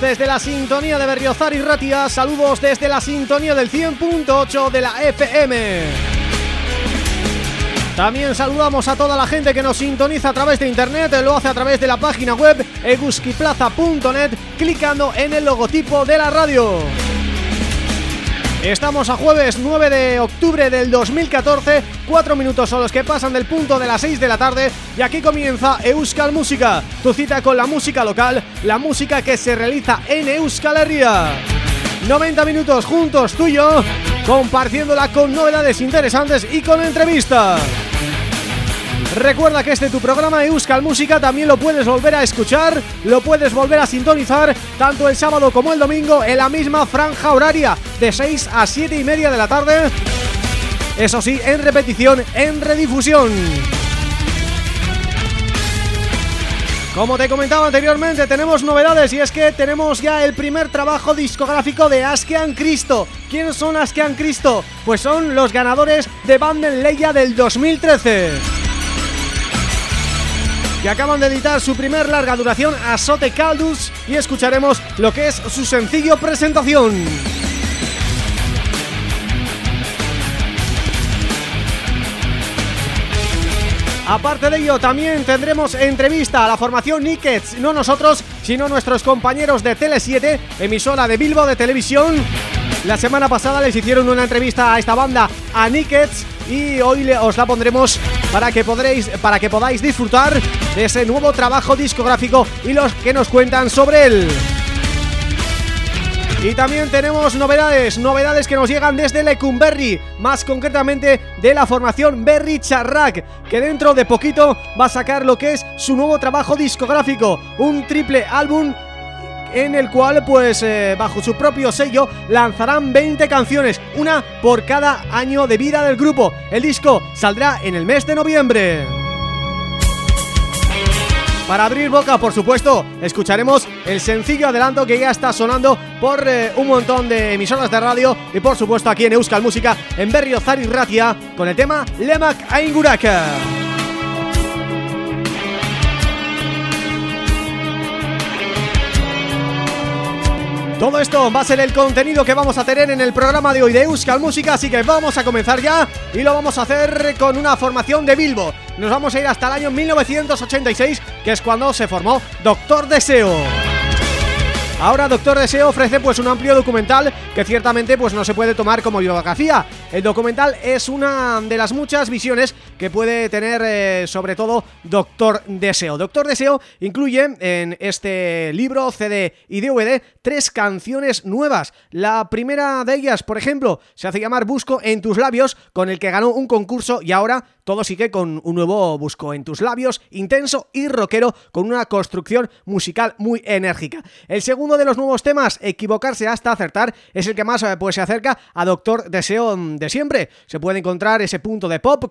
desde la sintonía de Berriozar y Ratia, saludos desde la sintonía del 100.8 de la FM. También saludamos a toda la gente que nos sintoniza a través de internet, lo hace a través de la página web eguskiplaza.net clicando en el logotipo de la radio. Estamos a jueves 9 de octubre del 2014 Cuatro minutos son los que pasan del punto de las 6 de la tarde Y aquí comienza Euskal Música Tu cita con la música local La música que se realiza en Euskal Herria. 90 minutos juntos tú y yo Compartiéndola con novedades interesantes y con entrevistas. Recuerda que este tu programa Euskal Música también lo puedes volver a escuchar, lo puedes volver a sintonizar tanto el sábado como el domingo en la misma franja horaria de 6 a 7 y media de la tarde, eso sí, en repetición, en redifusión. Como te comentaba anteriormente, tenemos novedades y es que tenemos ya el primer trabajo discográfico de Askean Cristo. ¿Quiénes son Askean Cristo? Pues son los ganadores de Leia del 2013 que acaban de editar su primer larga duración Azote Caldus y escucharemos lo que es su sencillo presentación. Aparte de ello, también tendremos entrevista a la formación Nickets, no nosotros, sino nuestros compañeros de Tele7, emisora de Bilbo de televisión. La semana pasada les hicieron una entrevista a esta banda, a Nickets, y hoy os la pondremos para que para que podáis disfrutar de ese nuevo trabajo discográfico y los que nos cuentan sobre él. Y también tenemos novedades, novedades que nos llegan desde Lecumberri, más concretamente de la formación Berry Charrac, que dentro de poquito va a sacar lo que es su nuevo trabajo discográfico, un triple álbum en el cual pues eh, bajo su propio sello lanzarán 20 canciones, una por cada año de vida del grupo. El disco saldrá en el mes de noviembre. Para abrir boca, por supuesto, escucharemos el sencillo adelanto que ya está sonando por eh, un montón de emisoras de radio y por supuesto aquí en Euskal Música en Berriozar y Ratia con el tema Lemak Ainguraka. Todo esto va a ser el contenido que vamos a tener en el programa de hoy de Euskal Música, así que vamos a comenzar ya y lo vamos a hacer con una formación de Bilbo. Nos vamos a ir hasta el año 1986, que es cuando se formó Doctor Deseo. Ahora Doctor Deseo ofrece pues un amplio documental que ciertamente pues no se puede tomar como biografía. El documental es una de las muchas visiones que puede tener eh, sobre todo Doctor Deseo. Doctor Deseo incluye en este libro, CD y DVD tres canciones nuevas. La primera de ellas, por ejemplo, se hace llamar Busco en tus labios, con el que ganó un concurso y ahora todo sigue con un nuevo Busco en tus labios, intenso y rockero, con una construcción musical muy enérgica. El segundo de los nuevos temas, Equivocarse hasta acertar, es el que más eh, pues, se acerca a Doctor Deseo de siempre. Se puede encontrar ese punto de pop,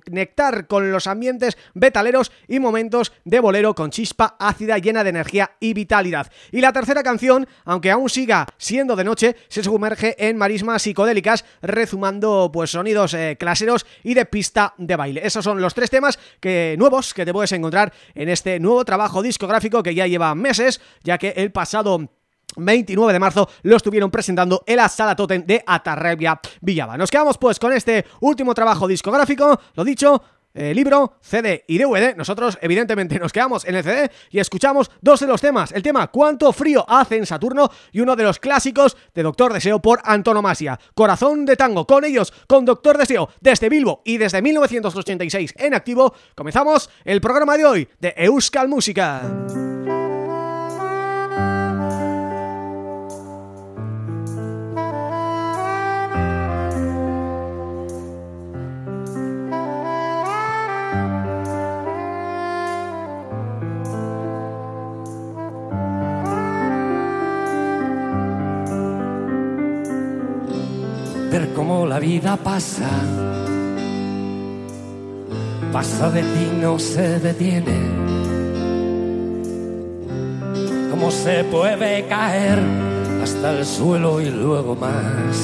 conectar con los ambientes betaleros y momentos de bolero con chispa ácida llena de energía y vitalidad. Y la tercera canción, aunque aún siga siendo de noche, se sumerge en marismas psicodélicas, rezumando pues sonidos eh, claseros y de pista de baile. Esos son los tres temas que nuevos que te puedes encontrar en este nuevo trabajo discográfico que ya lleva meses, ya que el pasado 29 de marzo lo estuvieron presentando en la Sala Totem de Atarrebia Villaba. Nos quedamos pues con este último trabajo discográfico, lo dicho, eh, libro, CD y DVD, nosotros evidentemente nos quedamos en el CD y escuchamos dos de los temas, el tema Cuánto frío hace en Saturno y uno de los clásicos de Doctor Deseo por antonomasia, Corazón de Tango, con ellos, con Doctor Deseo, desde Bilbo y desde 1986 en activo, comenzamos el programa de hoy de Euskal Música. Ver cómo la vida pasa. Pasa de ti, no se detiene. Cómo se puede caer hasta el suelo y luego más.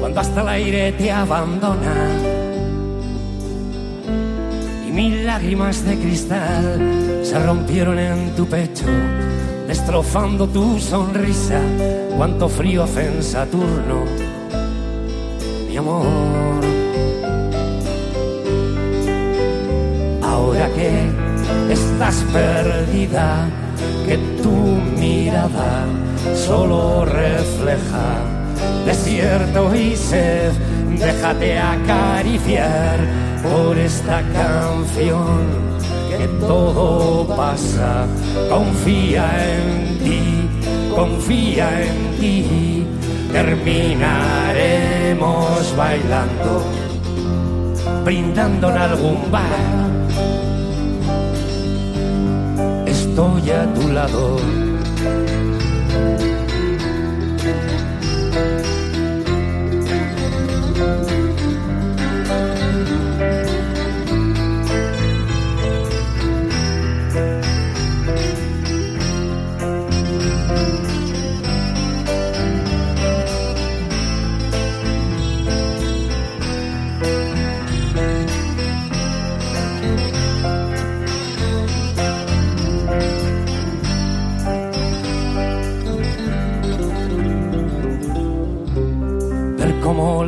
Cuando hasta el aire te abandona mil lágrimas de cristal se rompieron en tu pecho, destrozando tu sonrisa. Cuánto frío hace en Saturno, mi amor. Ahora que estás perdida, que tu mirada solo refleja desierto y sed, déjate acariciar por esta canción que todo pasa. Confía en ti, confía en ti. Terminaremos bailando, brindando en algún bar. Estoy a tu lado.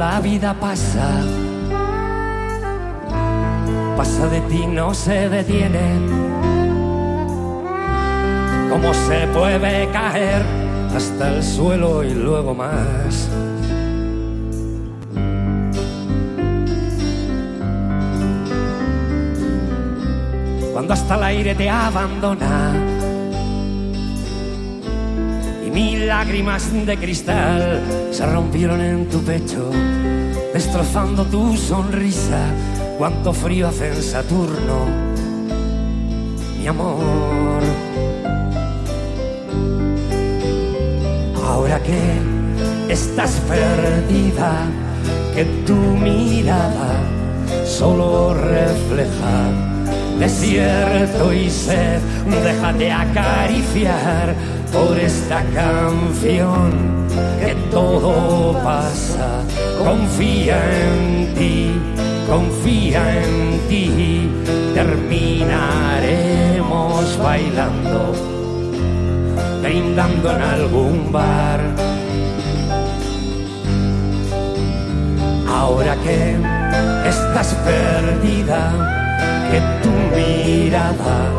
La vida pasa, pasa de ti, no se detiene. Cómo se puede caer hasta el suelo y luego más. Cuando hasta el aire te abandona lágrimas de cristal se rompieron en tu pecho, destrozando tu sonrisa. Cuánto frío hace en Saturno, mi amor. Ahora que estás perdida, que tu mirada solo refleja desierto y sed, déjate acariciar por esta canción que todo pasa, confía en ti, confía en ti, terminaremos bailando, brindando en algún bar. Ahora que estás perdida, que tu mirada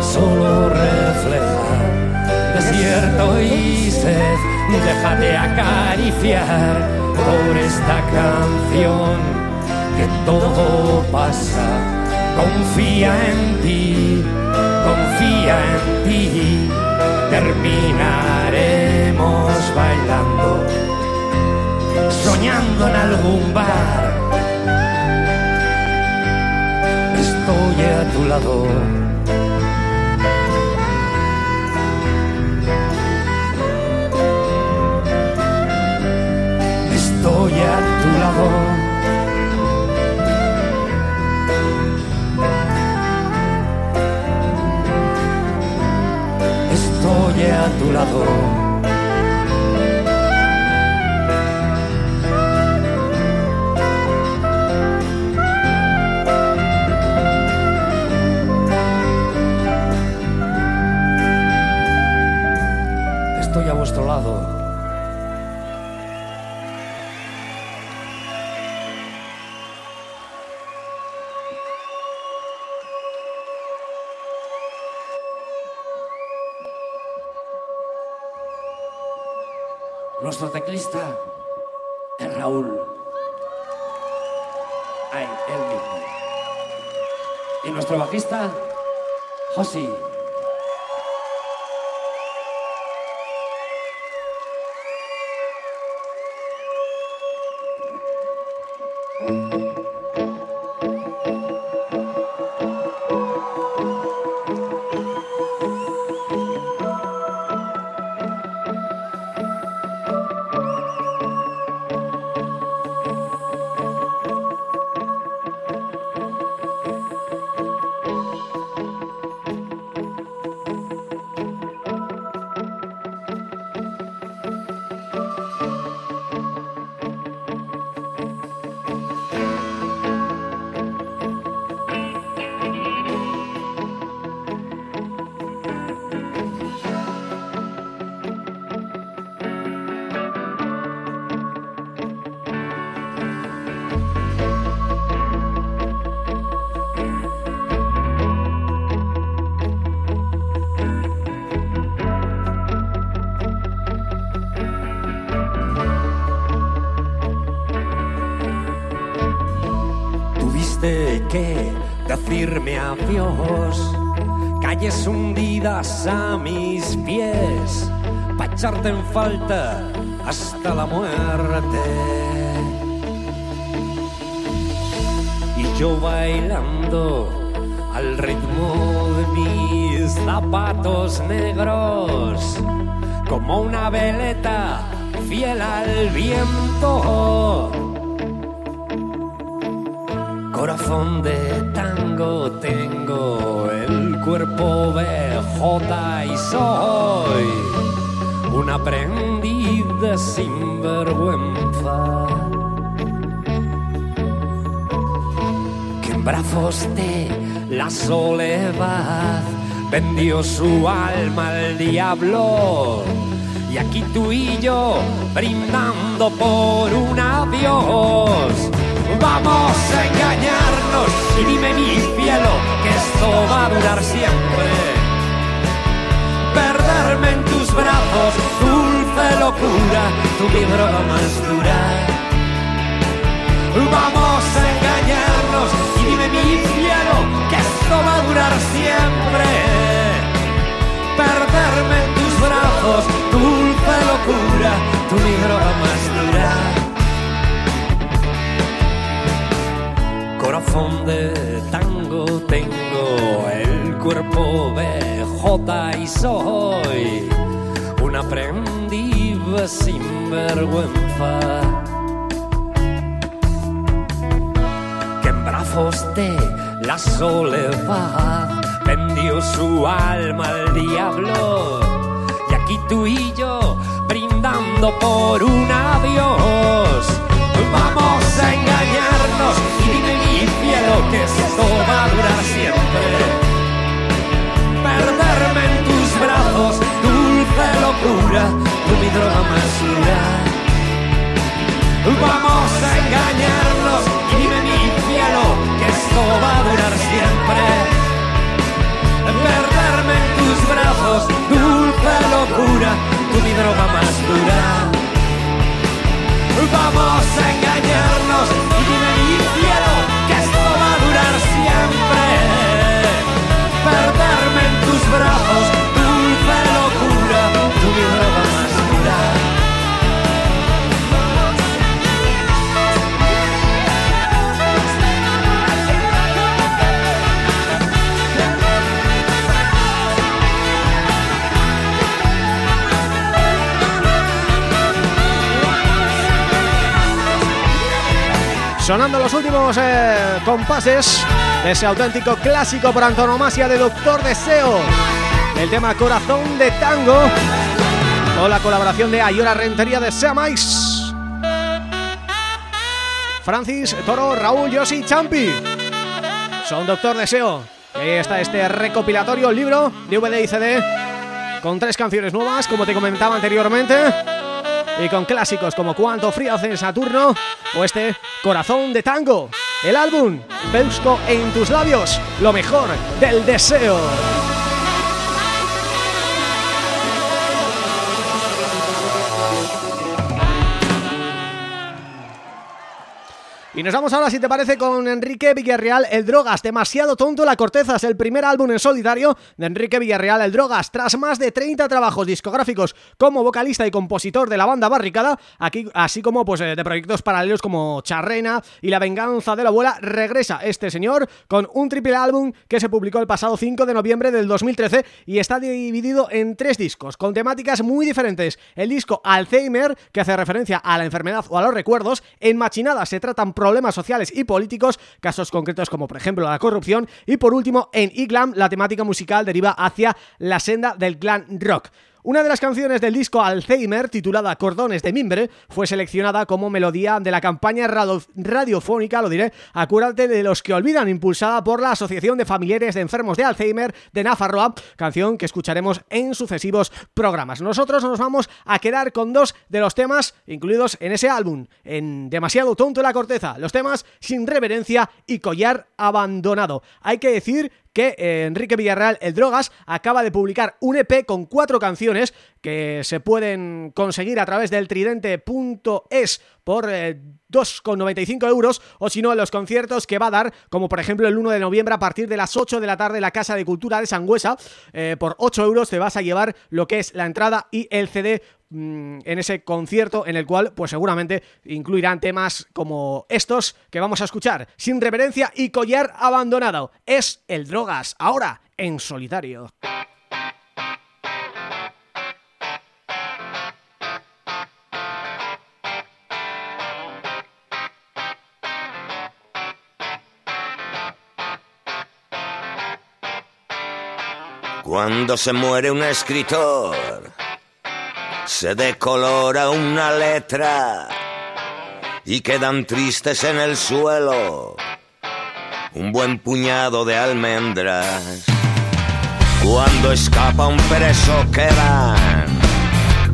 solo refleja y sed. Déjate acariciar por esta canción que todo pasa. Confía en ti, confía en ti. Terminaremos bailando, soñando en algún bar estoy a tu lado. Estoy a tu lado. Bajista, Josi. Que decirme adiós, calles hundidas a mis pies, para echarte en falta hasta la muerte. Y yo bailando al ritmo de mis zapatos negros, como una veleta fiel al viento. Corazón de tango tengo, el cuerpo jota y soy un aprendiz de sinvergüenza. Que en brazos de la soledad vendió su alma al diablo y aquí tú y yo brindando por un adiós. Vamos a engañarnos y dime mi cielo que esto va a durar siempre. Perderme en tus brazos, dulce locura, tu droga más dura. Vamos a engañarnos y dime mi cielo que esto va a durar siempre. Perderme en tus brazos, dulce locura, tu mi droga más dura. Corazón tango tengo, el cuerpo de y soy un aprendiz sin vergüenza. Que en brazos de la soledad vendió su alma al diablo. Y aquí tú y yo brindando por un adiós. Vamos a engañarnos y dime cielo que esto va a durar siempre. Perderme en tus brazos, dulce locura, tú mi droga más dura. Vamos a engañarnos dime mi cielo que esto va a durar siempre. Perderme en tus brazos, dulce locura, tú mi droga más dura. Vamos a engañarnos Sonando los últimos eh, compases de ese auténtico clásico por antonomasia de Doctor Deseo. El tema Corazón de Tango con la colaboración de Ayora Rentería de Seamais. Francis, Toro, Raúl, Yossi, Champi. Son Doctor Deseo. Ahí está este recopilatorio, libro, DVD y CD con tres canciones nuevas, como te comentaba anteriormente y con clásicos como Cuánto frío hace Saturno o este Corazón de Tango. El álbum Busco en tus labios, lo mejor del deseo. Y nos vamos ahora, si te parece, con Enrique Villarreal, El Drogas, demasiado tonto la corteza, es el primer álbum en solitario de Enrique Villarreal, El Drogas, tras más de 30 trabajos discográficos como vocalista y compositor de la banda Barricada, aquí así como pues eh, de proyectos paralelos como Charrena y La Venganza de la Abuela, regresa este señor con un triple álbum que se publicó el pasado 5 de noviembre del 2013 y está dividido en tres discos, con temáticas muy diferentes. El disco Alzheimer, que hace referencia a la enfermedad o a los recuerdos, en Machinada se tratan problemas sociales y políticos, casos concretos como por ejemplo la corrupción y por último en Iglam la temática musical deriva hacia la senda del clan rock. Una de las canciones del disco Alzheimer, titulada Cordones de Mimbre, fue seleccionada como melodía de la campaña radiofónica, lo diré, Acuérdate de los que olvidan, impulsada por la Asociación de Familiares de Enfermos de Alzheimer de Nafarroa, canción que escucharemos en sucesivos programas. Nosotros nos vamos a quedar con dos de los temas incluidos en ese álbum, en Demasiado Tonto la Corteza, los temas Sin Reverencia y Collar Abandonado. Hay que decir que eh, Enrique Villarreal, el Drogas, acaba de publicar un EP con cuatro canciones que se pueden conseguir a través del tridente.es por 2,95 eh, euros o si no los conciertos que va a dar, como por ejemplo el 1 de noviembre a partir de las 8 de la tarde en la Casa de Cultura de Sangüesa, eh, por 8 euros te vas a llevar lo que es la entrada y el CD en ese concierto en el cual pues seguramente incluirán temas como estos que vamos a escuchar, Sin Reverencia y Collar Abandonado. Es el Drogas, ahora en solitario. Cuando se muere un escritor, se decolora una letra y quedan tristes en el suelo un buen puñado de almendras. Cuando escapa un preso quedan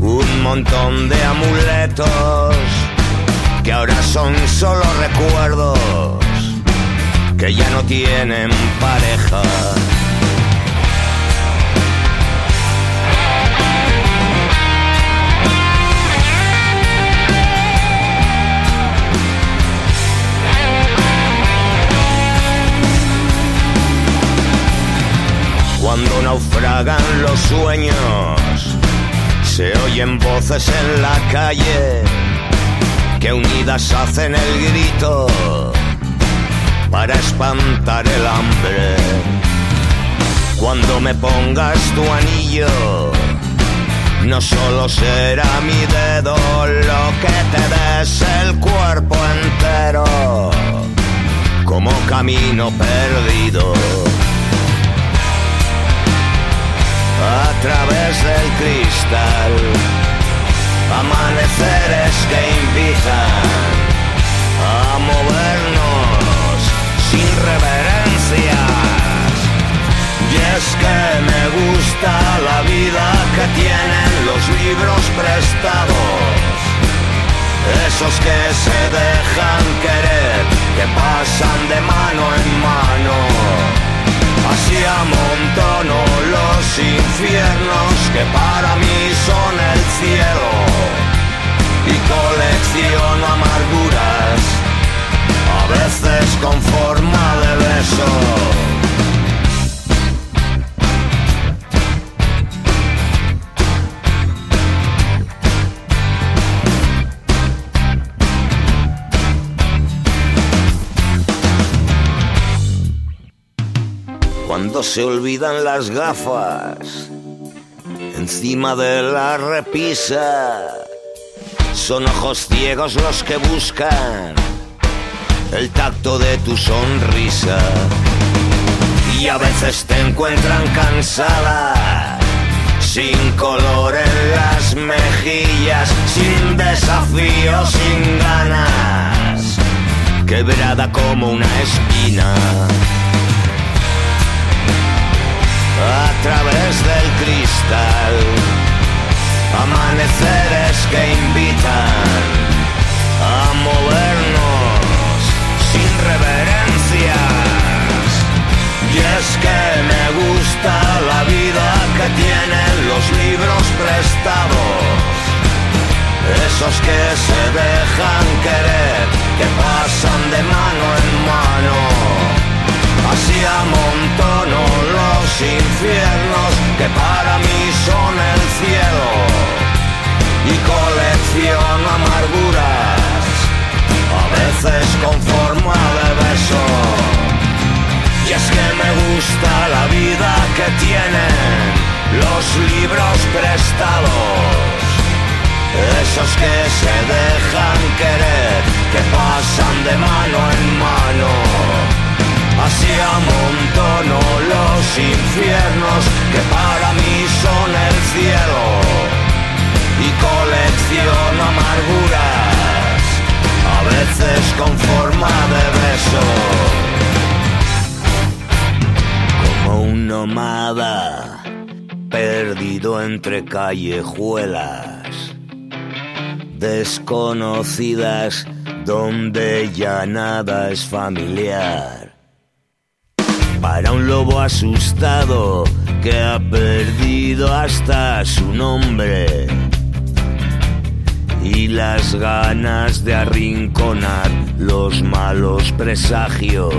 un montón de amuletos que ahora son solo recuerdos que ya no tienen pareja. Naufragan los sueños, se oyen voces en la calle que unidas hacen el grito para espantar el hambre. Cuando me pongas tu anillo, no solo será mi dedo lo que te des el cuerpo entero, como camino perdido. A través del cristal, amaneceres que invitan a movernos sin reverencias. Y es que me gusta la vida que tienen los libros prestados. Esos que se dejan querer, que pasan de mano en mano. Así amontono los infiernos que para mí son el cielo y colecciono amarguras a veces con forma de beso. Se olvidan las gafas encima de la repisa, son ojos ciegos los que buscan el tacto de tu sonrisa. Y a veces te encuentran cansada, sin color en las mejillas, sin desafío, sin ganas, quebrada como una espina. Amaneceres que invitan a movernos sin reverencias. Y es que me gusta la vida que tienen los libros prestados. Esos que se dejan querer, que pasan de mano en mano. Así amontono los infiernos que para mí son el cielo y colecciono amarguras, a veces con forma de beso. Y es que me gusta la vida que tienen los libros prestados. Esos que se dejan querer, que pasan de mano en mano. Así amontono los infiernos que para mí son el cielo y colecciono amarguras, a veces con forma de beso. Como un nómada perdido entre callejuelas desconocidas donde ya nada es familiar. Para un lobo asustado que ha perdido hasta su nombre y las ganas de arrinconar los malos presagios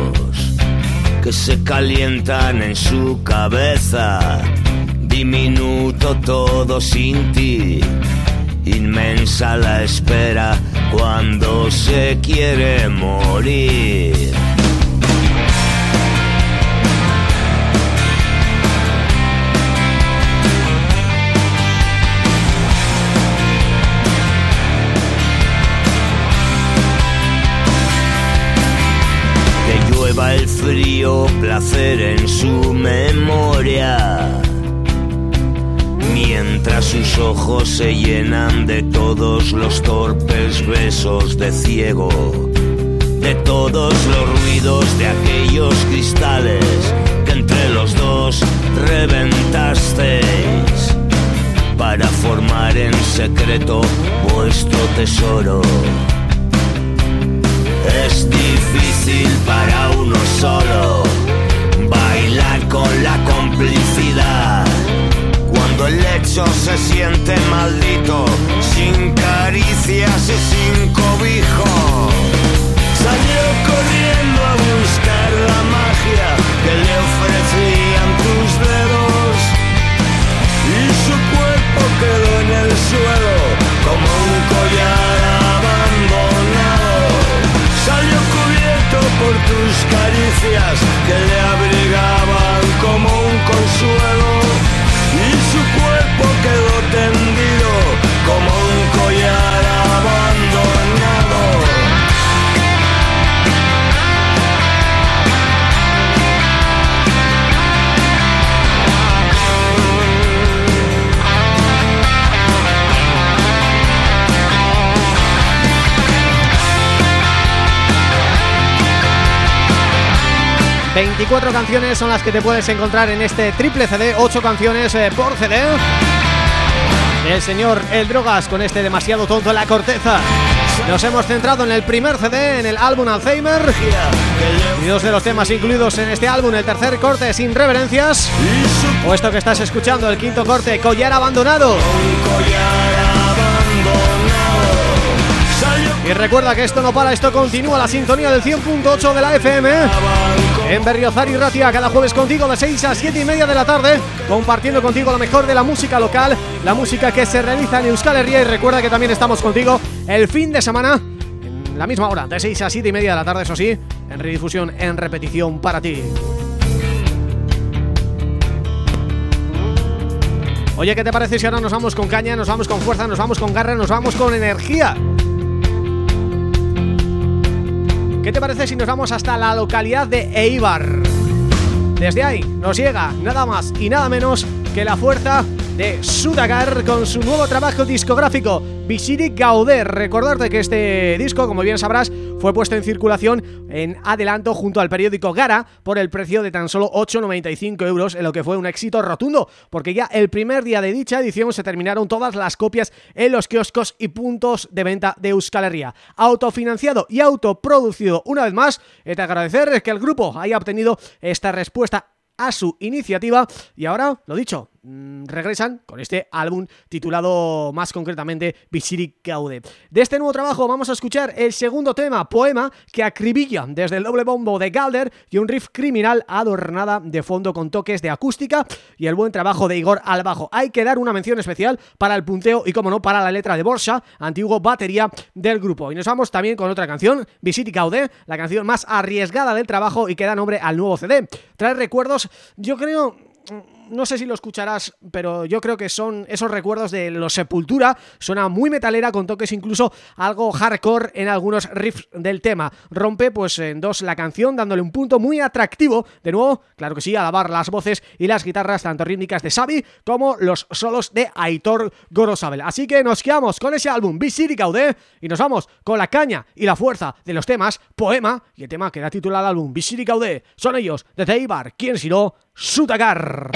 que se calientan en su cabeza. Diminuto todo sin ti, inmensa la espera cuando se quiere morir. El frío placer en su memoria. Mientras sus ojos se llenan de todos los torpes besos de ciego, de todos los ruidos de aquellos cristales que entre los dos reventasteis para formar en secreto vuestro tesoro. Es para uno solo bailar con la complicidad. Cuando el lecho se siente maldito, sin caricias y sin cobijo. Salió corriendo a buscar la magia que le ofrecían tus dedos. Y su cuerpo quedó en el suelo como un collar caricias 24 canciones son las que te puedes encontrar en este triple CD, 8 canciones eh, por CD. El señor El Drogas con este demasiado tonto en la corteza. Nos hemos centrado en el primer CD, en el álbum Alzheimer. Y dos de los temas incluidos en este álbum, el tercer corte Sin Reverencias. O esto que estás escuchando, el quinto corte, Collar Abandonado. Y recuerda que esto no para, esto continúa la sintonía del 100.8 de la FM En Berriozar y Ratia, cada jueves contigo de 6 a 7 y media de la tarde Compartiendo contigo lo mejor de la música local La música que se realiza en Euskal Herria Y recuerda que también estamos contigo el fin de semana En la misma hora, de 6 a 7 y media de la tarde, eso sí En redifusión, en repetición para ti Oye, ¿qué te parece si ahora nos vamos con caña, nos vamos con fuerza, nos vamos con garra, nos vamos con energía? ¿Qué te parece si nos vamos hasta la localidad de Eibar? Desde ahí nos llega nada más y nada menos que la fuerza de Sudagar con su nuevo trabajo discográfico Visiri Gauder. Recordarte que este disco, como bien sabrás, fue puesto en circulación en adelanto junto al periódico Gara por el precio de tan solo 8,95 euros, en lo que fue un éxito rotundo, porque ya el primer día de dicha edición se terminaron todas las copias en los kioscos y puntos de venta de Euskal Herria. Autofinanciado y autoproducido una vez más, es de agradecer que el grupo haya obtenido esta respuesta a su iniciativa y ahora, lo dicho, regresan con este álbum titulado más concretamente Visiri Gaude. De este nuevo trabajo vamos a escuchar el segundo tema, Poema, que acribilla desde el doble bombo de Galder y un riff criminal adornada de fondo con toques de acústica y el buen trabajo de Igor al bajo. Hay que dar una mención especial para el punteo y, como no, para la letra de Borsa, antiguo batería del grupo. Y nos vamos también con otra canción, Visiri Gaude, la canción más arriesgada del trabajo y que da nombre al nuevo CD. Trae recuerdos, yo creo no sé si lo escucharás, pero yo creo que son esos recuerdos de los Sepultura, suena muy metalera con toques incluso algo hardcore en algunos riffs del tema. Rompe pues en dos la canción dándole un punto muy atractivo, de nuevo, claro que sí, alabar las voces y las guitarras tanto rítmicas de Xavi como los solos de Aitor Gorosabel. Así que nos quedamos con ese álbum Visiri Gaudé y nos vamos con la caña y la fuerza de los temas Poema y el tema que da título al álbum Visiri Gaudé. Son ellos, de Teibar, quien si no, Sutagar.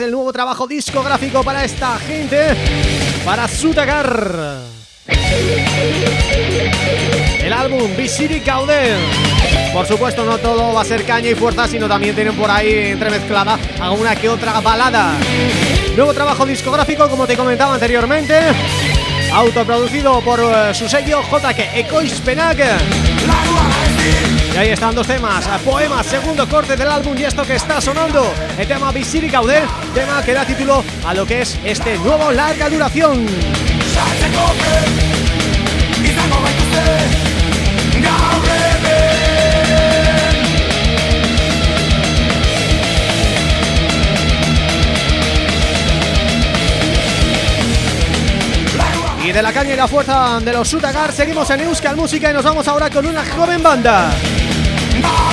Es el nuevo trabajo discográfico para esta gente, para Sutagar. El álbum Visiri Caudel. Por supuesto no todo va a ser caña y fuerza, sino también tienen por ahí entremezclada alguna que otra balada. Nuevo trabajo discográfico, como te comentaba anteriormente, autoproducido por eh, su sello JK Ecois Penac. Y ahí están dos temas, Poemas, segundo corte del álbum y esto que está sonando, el tema Visiri Caudel, tema que da título a lo que es este nuevo larga duración. Y de la caña y la fuerza de los Sutagar seguimos en Euskal Música y nos vamos ahora con una joven banda. No!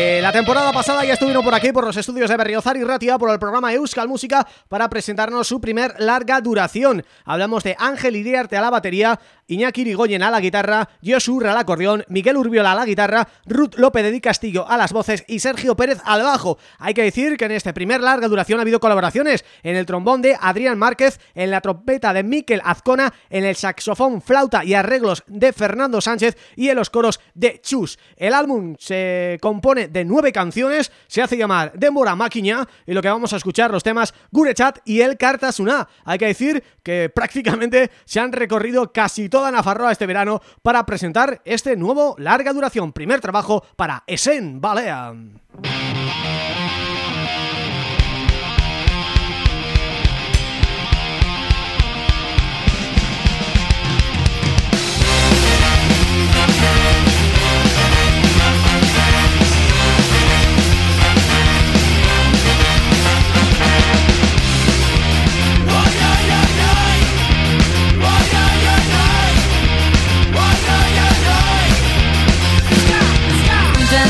Eh, la temporada pasada ya estuvieron por aquí, por los estudios de Berriozar y Ratia, por el programa Euskal Música, para presentarnos su primer larga duración. Hablamos de Ángel Iriarte a la batería, Iñaki Irigoyen a la guitarra, Josu al acordeón, Miguel Urbiola a la guitarra, Ruth López de Castillo a las voces y Sergio Pérez al bajo. Hay que decir que en este primer larga duración ha habido colaboraciones en el trombón de Adrián Márquez, en la trompeta de Miquel Azcona, en el saxofón, flauta y arreglos de Fernando Sánchez y en los coros de Chus. El álbum se compone de nueve canciones, se hace llamar Dembora Máquina y lo que vamos a escuchar los temas Gurechat y El Cartasuna. Hay que decir que prácticamente se han recorrido casi toda Nafarroa este verano para presentar este nuevo larga duración, primer trabajo para Esen Balea.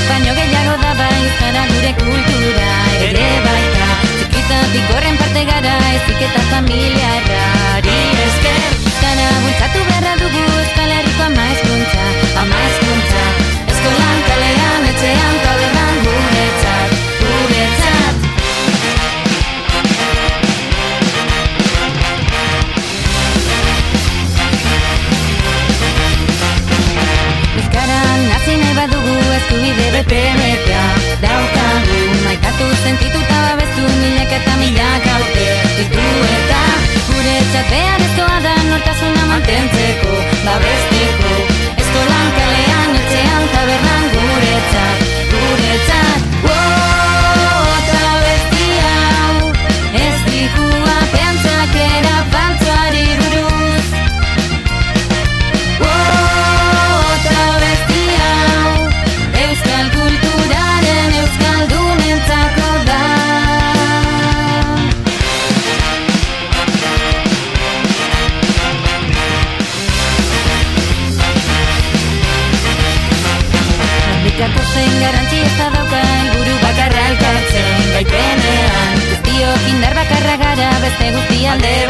Baino gehiago da bai euskara gure kultura ere baita Txikitatik horren parte gara ezik eta familiarrari esker. Euskara bultzatu beharra dugu euskal herriko ama eskuntza Ama eskuntza Eskolan kalean etxean badugu eskubide bete betea Daukagu maitatu sentituta babestu milak eta milak haute Ditu eta gure txatea bezkoa da nortasuna mantentzeko Babesteko beste guzti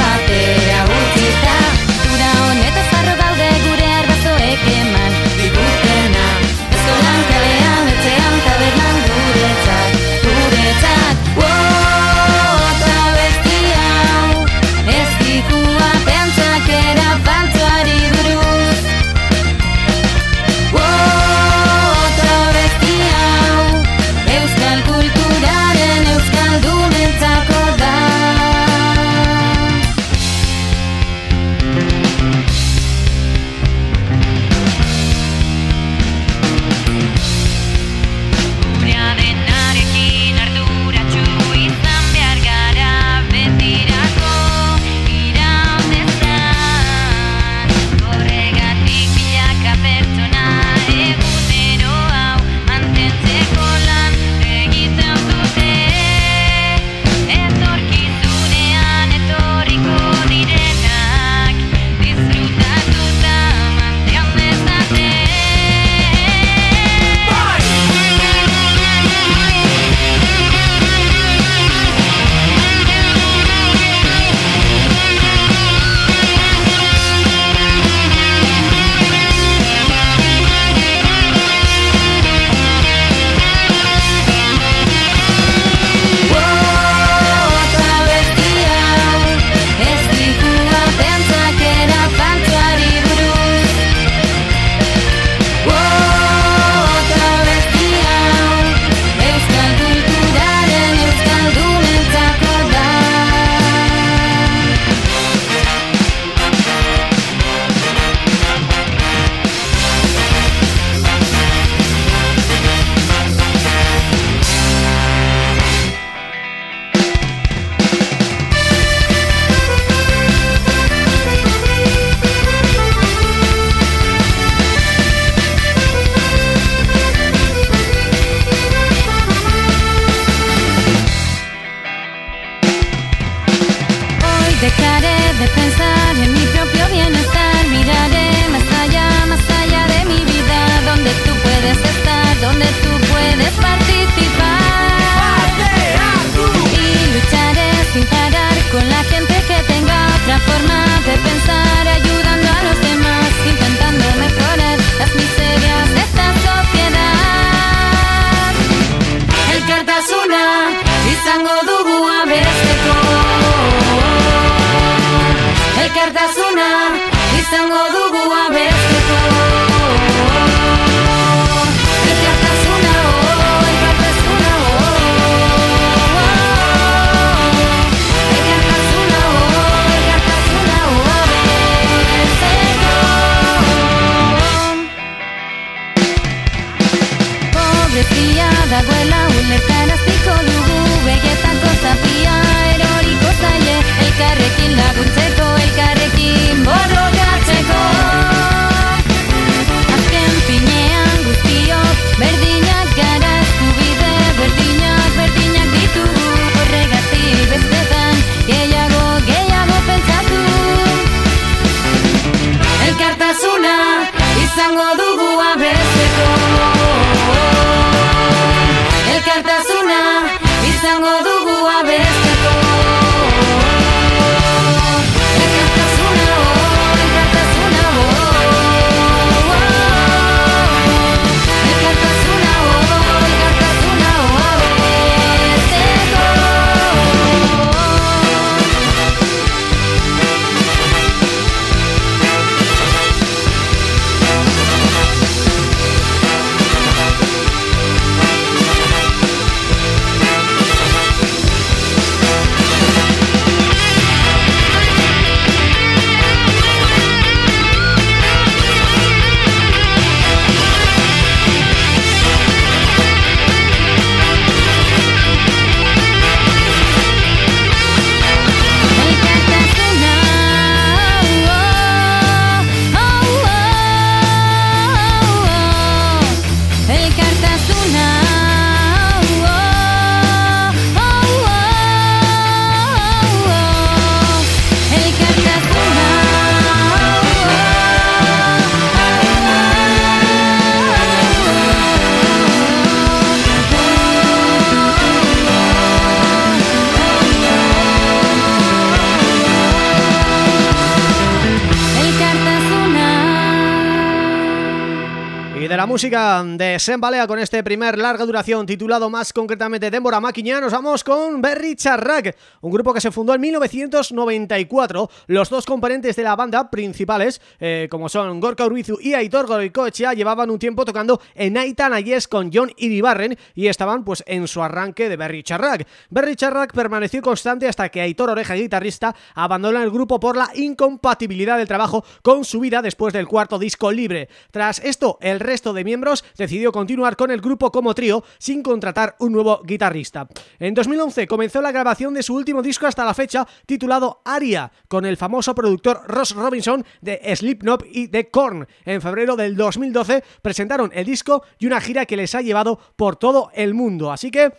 música de Sembalea con este primer larga duración titulado más concretamente Débora Maquiña nos vamos con Berry Charrac, un grupo que se fundó en 1994. Los dos componentes de la banda principales, eh, como son Gorka Urbizu y Aitor Goicoechea, llevaban un tiempo tocando en Aitan Ayes con John Iribarren y estaban pues en su arranque de Berry Charrac. Berry Charrac permaneció constante hasta que Aitor Oreja, guitarrista, abandonó el grupo por la incompatibilidad del trabajo con su vida después del cuarto disco libre. Tras esto, el resto de miembros decidió continuar con el grupo como trío sin contratar un nuevo guitarrista. En 2011 comenzó la grabación de su último disco hasta la fecha, titulado Aria, con el famoso productor Ross Robinson de Slipknot y de Korn. En febrero del 2012 presentaron el disco y una gira que les ha llevado por todo el mundo. Así que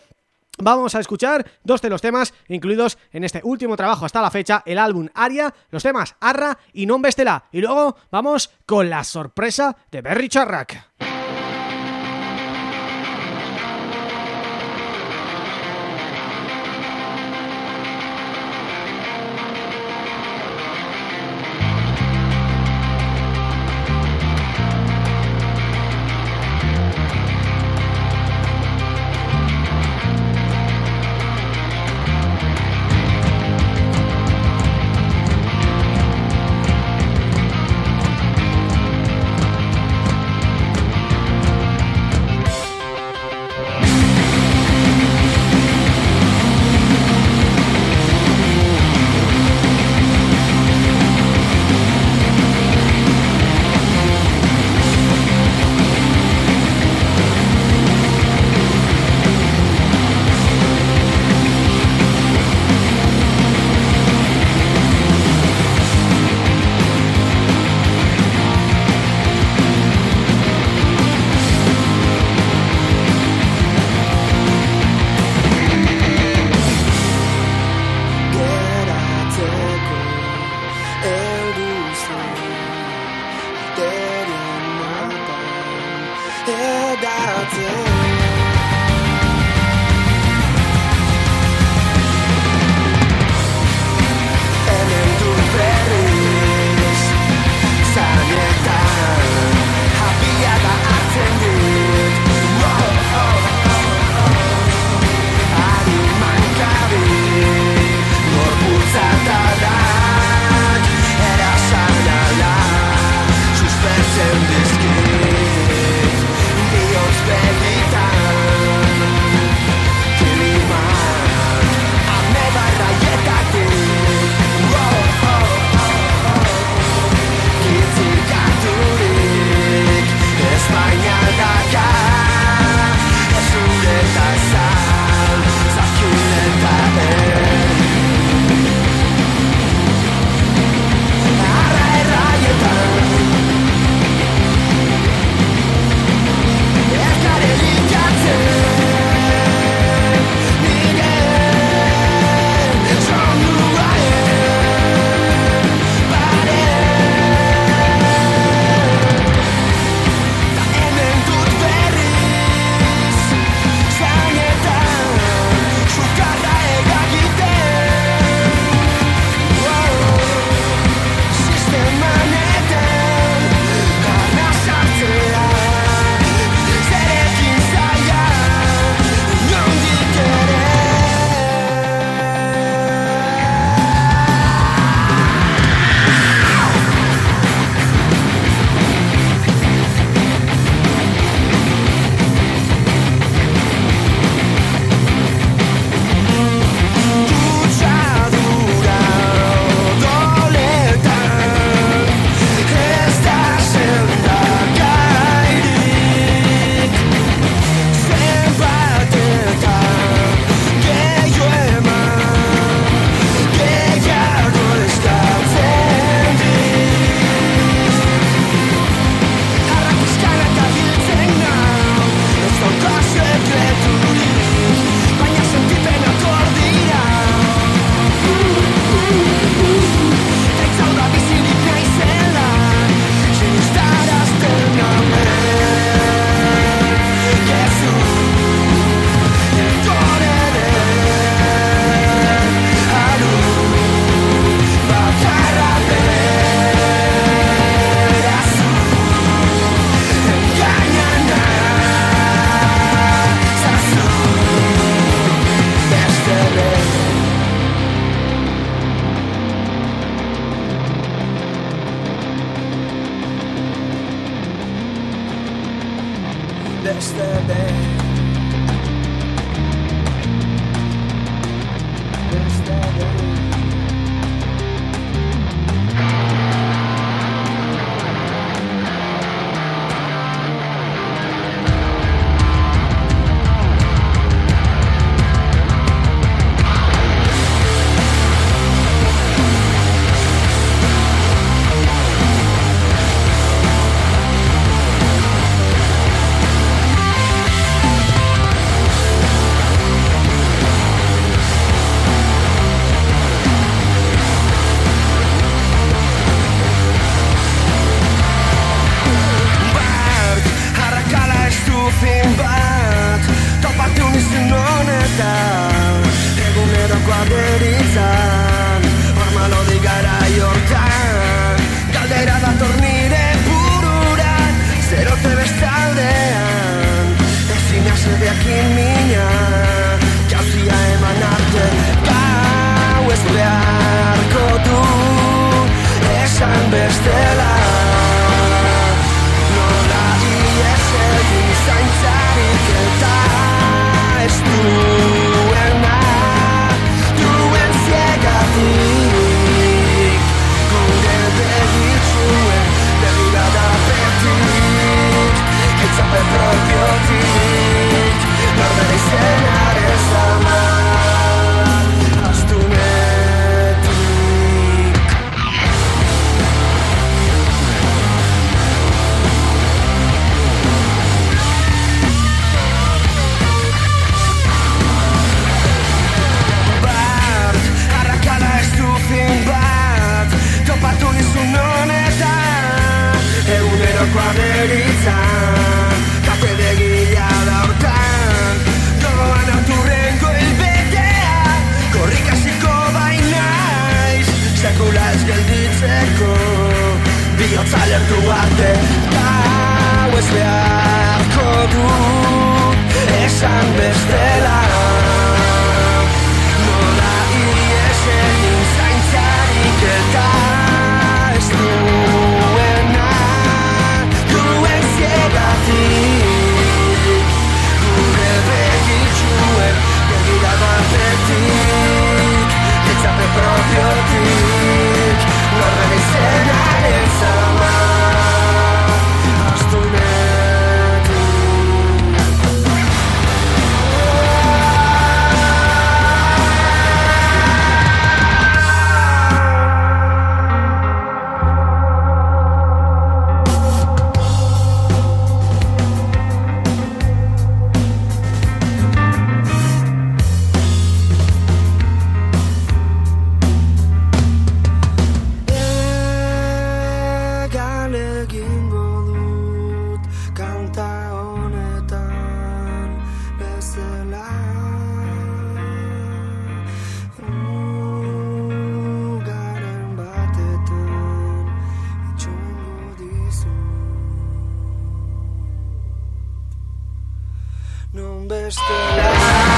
Vamos a escuchar dos de los temas incluidos en este último trabajo hasta la fecha, el álbum Aria, los temas Arra y Non Bestela. Y luego vamos con la sorpresa de Berry Charrac. Bestela. Nola ies egin zaintzarik eta ez duena Non bestela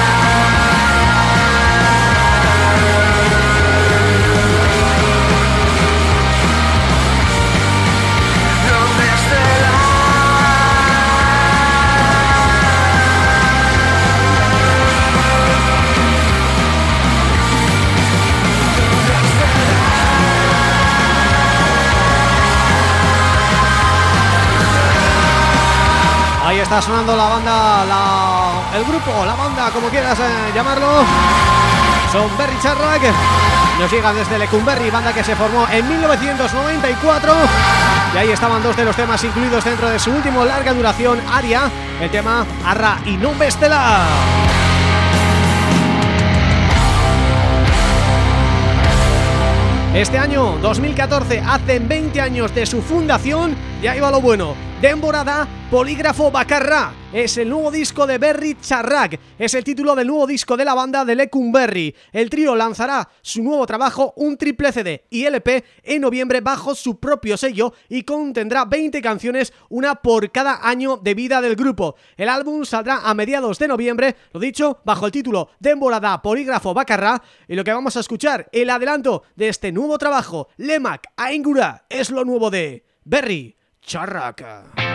está sonando la banda, la, grupo, la banda, como quieras eh, llamarlo. Son Berry Charrac. Nos llegan desde Lecumberri, banda que se formó en 1994 Y ahí estaban dos de los temas incluidos dentro de su último larga duración, Aria. El tema Arra y no Bestela Este año, 2014, hacen 20 años de su fundación y ahí va lo bueno. Temporada Polígrafo Bacarra es el nuevo disco de Berry Charrac, es el título del nuevo disco de la banda de Lecumberri. El trío lanzará su nuevo trabajo, un triple CD y LP, en noviembre bajo su propio sello y contendrá 20 canciones, una por cada año de vida del grupo. El álbum saldrá a mediados de noviembre, lo dicho, bajo el título Temporada Polígrafo Bacarra y lo que vamos a escuchar, el adelanto de este nuevo trabajo, Lemak Aingura, es lo nuevo de Berry Charrac.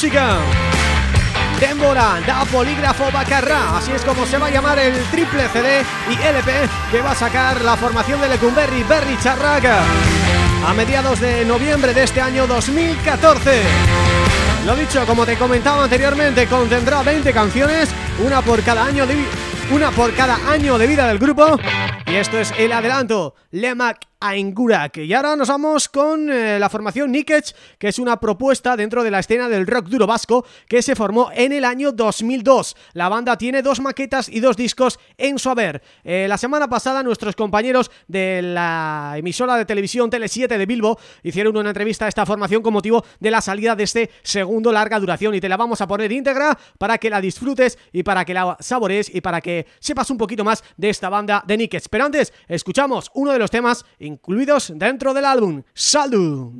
Música. Dembora da Polígrafo Bacarra, así es como se va a llamar el triple CD y LP que va a sacar la formación de Lecumberri Berry Charraga a mediados de noviembre de este año 2014. Lo dicho, como te comentaba anteriormente, contendrá 20 canciones, una por cada año de una por cada año de vida del grupo y esto es el adelanto, Lemak Aingurak. Y ahora nos vamos con eh, la formación Nikech, que es una propuesta dentro de la escena del rock duro vasco que se formó en el año 2002. La banda tiene dos maquetas y dos discos en su haber. Eh, la semana pasada nuestros compañeros de la emisora de televisión Tele7 de Bilbo hicieron una entrevista a esta formación con motivo de la salida de este segundo larga duración y te la vamos a poner íntegra para que la disfrutes y para que la sabores y para que sepas un poquito más de esta banda de Nikech. Pero antes, escuchamos uno de los temas incluidos dentro del álbum, Salud.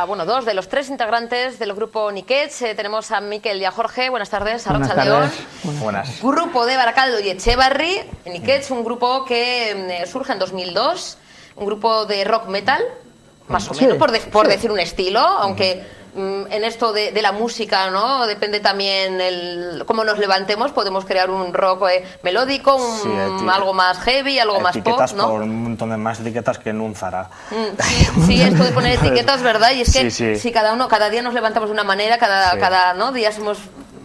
A, bueno, dos de los tres integrantes del grupo Nikech. Eh, tenemos a Miquel y a Jorge. Buenas tardes, a Buenas León. tardes. Buenas. Grupo de Baracaldo y Echevarri. Nikech, un grupo que mm, surge en 2002. Un grupo de rock metal, más o Sí, menos, por, de- por sí. decir un estilo. Aunque en esto de, de la música, ¿no? Depende también el cómo nos levantemos. Podemos crear un rock eh, melódico, un- Sí, algo más heavy, algo más pop, ¿no? por un montón de más etiquetas que en un Zara. Mm, Sí, sí, esto de poner etiquetas, ¿verdad? Y es que Sí, si cada uno, cada día nos levantamos de una manera, cada, cada ¿no? día somos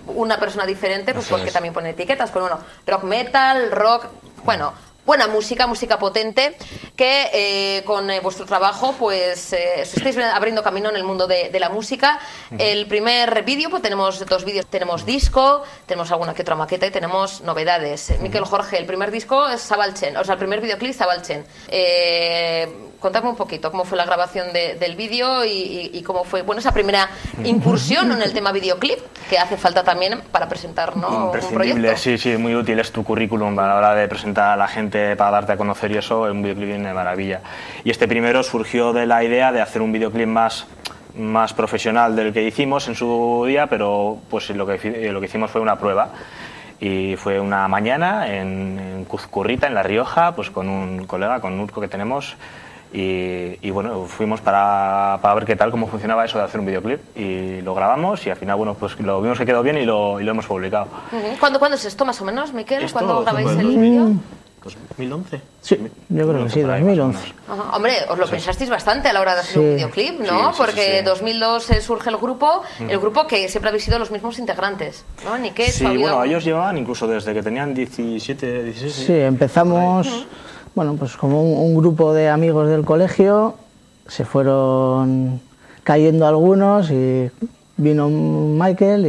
una persona diferente, pues Eso porque es. también pone etiquetas. Pues bueno, rock metal, rock, bueno, buena música, música potente, que eh, con eh, vuestro trabajo pues eh, os estáis abriendo camino en el mundo de, de la música. El primer vídeo, pues tenemos dos vídeos, tenemos disco, tenemos alguna que otra maqueta y tenemos novedades. Miquel Jorge, el primer disco es Sabalchen, o sea, el primer videoclip Sabalchen. Eh, contadme un poquito cómo fue la grabación de- del vídeo y, y- y cómo fue, bueno, esa primera incursión en el tema videoclip, que hace falta también para presentar ¿no? un Imprescindible, proyecto. sí, sí, muy útil es tu currículum a la hora de presentar a la gente para darte a conocer y eso, un videoclip viene de maravilla. Y este primero surgió de la idea de hacer un videoclip más más profesional del que hicimos en su día, pero pues lo que, fi- lo que hicimos fue una prueba. Y fue una mañana en, en Cuzcurrita, en La Rioja, pues con un colega, con Urco que tenemos, y, y, bueno, fuimos para, para ver qué tal, cómo funcionaba eso de hacer un videoclip, y lo grabamos y al final, bueno, pues lo vimos que quedó bien y lo, y lo hemos publicado. ¿Cuándo, ¿Cuándo es esto más o menos, Miquel? Esto ¿Cuándo grabáis en el 2000. vídeo? 2011. Sí, yo creo que sí, por ahí, más o 2011. menos. Ajá. Hombre, os lo pensasteis bastante a la hora de hacer un Sí. videoclip, ¿no? Sí, sí, sí, Porque sí. 2002 eh, surge el grupo, el grupo que siempre habéis sido los mismos integrantes, ¿no? Ni que Sí, bueno, ellos llevaban incluso desde que tenían 17, 16. Sí, empezamos, bueno, pues como un, un grupo de amigos del colegio, se fueron cayendo algunos y vino Michael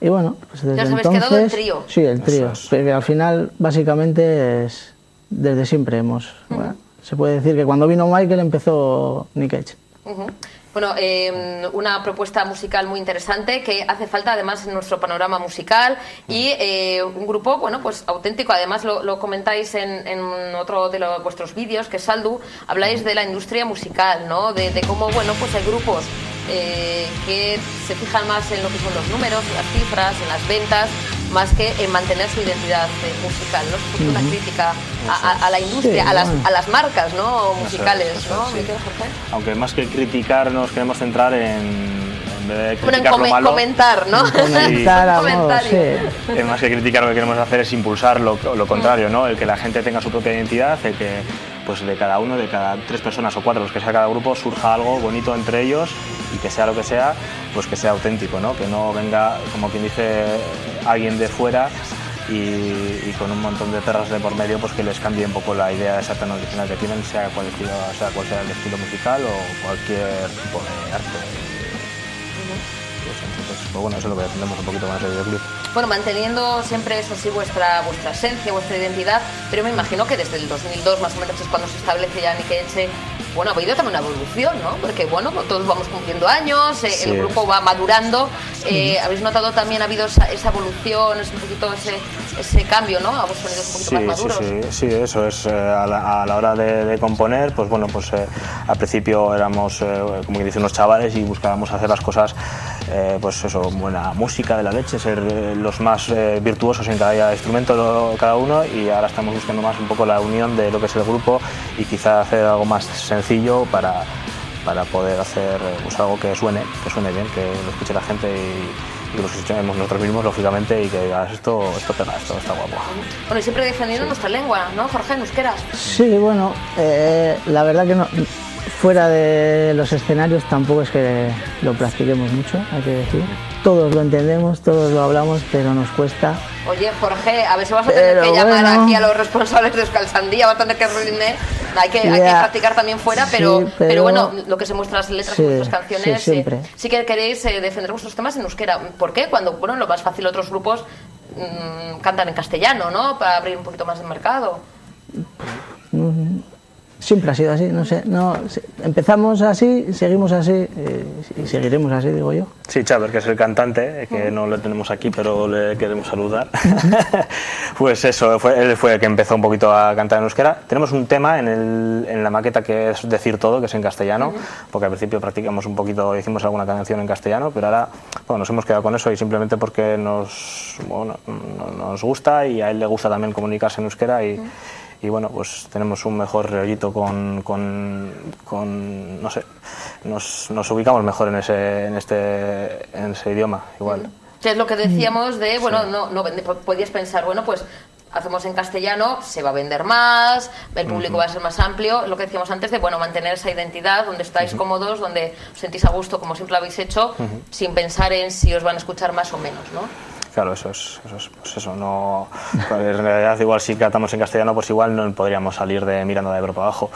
y, y bueno, pues desde os habéis entonces... quedado el trío. Sí, el trío, es. al final básicamente es desde siempre hemos... bueno, se puede decir que cuando vino Michael empezó Nick Cage. Ujú. Bueno, eh, una propuesta musical muy interesante que hace falta además en nuestro panorama musical y eh, un grupo, bueno, pues auténtico. Además lo, lo comentáis en, en otro de los- vuestros vídeos, que es Saldu, habláis de la industria musical, ¿no? De, de cómo, bueno, pues hay grupos eh, que se fijan más en lo que son los números, en las cifras, en las ventas, más que en mantener su identidad eh, musical, ¿no? Es una crítica a, a- a la industria, Sí, a, las, a las marcas, ¿no? Musicales, eso ¿no? es, sí. Miquel Jorge? Aunque más que criticar nos queremos centrar en, en vez de Bueno, en lo malo, comentar, ¿no? Comentar sí. eh, más que criticar lo que queremos hacer es impulsar lo, lo contrario, ¿no? El que la gente tenga su propia identidad, el que pues de cada uno, de cada tres personas o cuatro, los que sea cada grupo, surja algo bonito entre ellos y que sea lo que sea, pues que sea auténtico, ¿no? Que no venga, como quien dice, alguien de fuera y, con un montón de perras de por medio, pues que les cambie un poco la idea esa tan original que tienen, sea cual, estilo, sea cual sea el estilo musical o cualquier tipo de arte. Entonces, pues bueno, eso es lo que defendemos un poquito más el videoclip. Bueno, manteniendo siempre eso sí vuestra, vuestra esencia, vuestra identidad, pero me imagino que desde el 2002 más o menos es cuando se establece ya Niqueche. Bueno, ha habido también una evolución, ¿no? Porque bueno, todos vamos cumpliendo años, eh, Sí. el grupo va madurando. Eh, ¿Habéis notado también ha habido esa, esa evolución, es un poquito ese, ese cambio, ¿no? A vos sonidos un poquito Sí, más sí, maduros. sí, sí, eso es. eh, a, la, a la hora de, de componer, pues bueno, pues al principio éramos, como que dice, unos chavales y buscábamos hacer las cosas, pues eso, buena música de la leche, ser eh, los más eh, virtuosos en cada instrumento, lo- cada uno, y ahora estamos buscando más un poco la unión de lo que es el grupo y quizá hacer algo más sencillo para, para poder hacer eh, pues algo que suene, que suene bien, que lo escuche la gente y, y que lo escuchemos nosotros mismos, lógicamente, y que digas, esto, esto pega, esto está guapo. Bueno, y siempre defendiendo nuestra lengua, ¿no, Jorge? En euskera. Sí, bueno, eh, la verdad que no, fuera de los escenarios tampoco es que lo practiquemos mucho, hay que decir. Todos lo entendemos, todos lo hablamos, pero nos cuesta. Oye, Jorge, a ver si vas a tener Pero que llamar bueno. aquí a los responsables de Euskal Sandía, va a tener que reunirme. Hay que, hay que Ya. practicar también fuera, Sí, pero, bueno, lo que se muestra las letras Sí, vuestras canciones, sí, siempre. eh, sí que queréis eh, defender vuestros temas en euskera. ¿Por qué? Cuando, bueno, lo más fácil otros grupos mm, cantan en castellano, ¿no? Para abrir un poquito más el mercado. Siempre ha sido así, no sé. No, empezamos así, seguimos así eh, y seguiremos así, digo yo. Sí, Chaver, que es el cantante, eh, que no le tenemos aquí, pero le queremos saludar. pues eso, fue, él fue el que empezó un poquito a cantar en euskera. Tenemos un tema en, el- en la maqueta que es decir todo, que es en castellano, porque al principio practicamos un poquito, hicimos alguna canción en castellano, pero ahora bueno, nos hemos quedado con eso y simplemente porque nos, bueno, no- nos gusta y a él le gusta también comunicarse en euskera y... y bueno, pues tenemos un mejor rollito con, con, con, no sé, nos, nos ubicamos mejor en ese, en este, en ese idioma, igual. Que es lo que decíamos de, bueno, no, no vende- podías pensar, bueno, pues hacemos en castellano, se va a vender más, el público va a ser más amplio, lo que decíamos antes de, bueno, mantener esa identidad, donde estáis cómodos, donde os sentís a gusto, como siempre lo habéis hecho, sin pensar en si os van a escuchar más o menos, ¿no? Claro, eso es, eso es, pues eso, no... en realidad igual si cantamos en castellano, pues igual no podríamos salir de mirando de Ebro para abajo,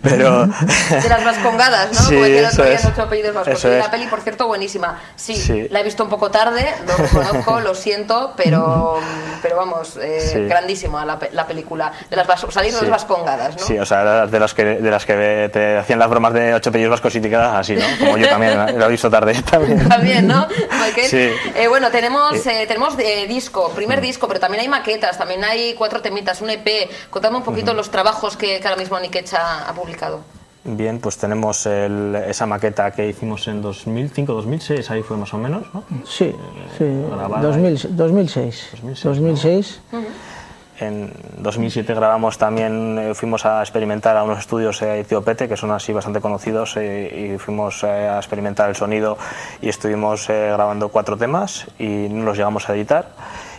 pero... De las vascongadas, ¿no? Sí, Como el eso es. nuestro apellido vasco. Eso Y es. la peli, por cierto, buenísima. Sí, Sí. la he visto un poco tarde, lo reconozco, lo siento, pero, pero vamos, eh, Sí. grandísima la, la película. De las vas- salir de las vascongadas, ¿no? Sí, o sea, de las que, de las que te hacían las bromas de ocho apellidos vascos y te quedas así, ¿no? Como yo también, lo he visto tarde también. También, ¿no? Michael? Sí. Eh, bueno, tenemos. Mm. eh, tenemos eh, disco, primer disco, pero también hay maquetas, también hay cuatro temitas, un EP. Contadme un poquito los trabajos que, que ahora mismo Nikecha ha publicado. Bien, pues tenemos el- esa maqueta que hicimos en 2005, 2006, ahí fue más o menos, ¿no? Sí, sí, grabada 2000 2006. 2006, 2006. En 2007 grabamos también, eh, fuimos a experimentar a unos estudios eh, Etiopete, que son así bastante conocidos, eh, y fuimos eh, a experimentar el sonido y estuvimos eh, grabando cuatro temas y no los llegamos a editar.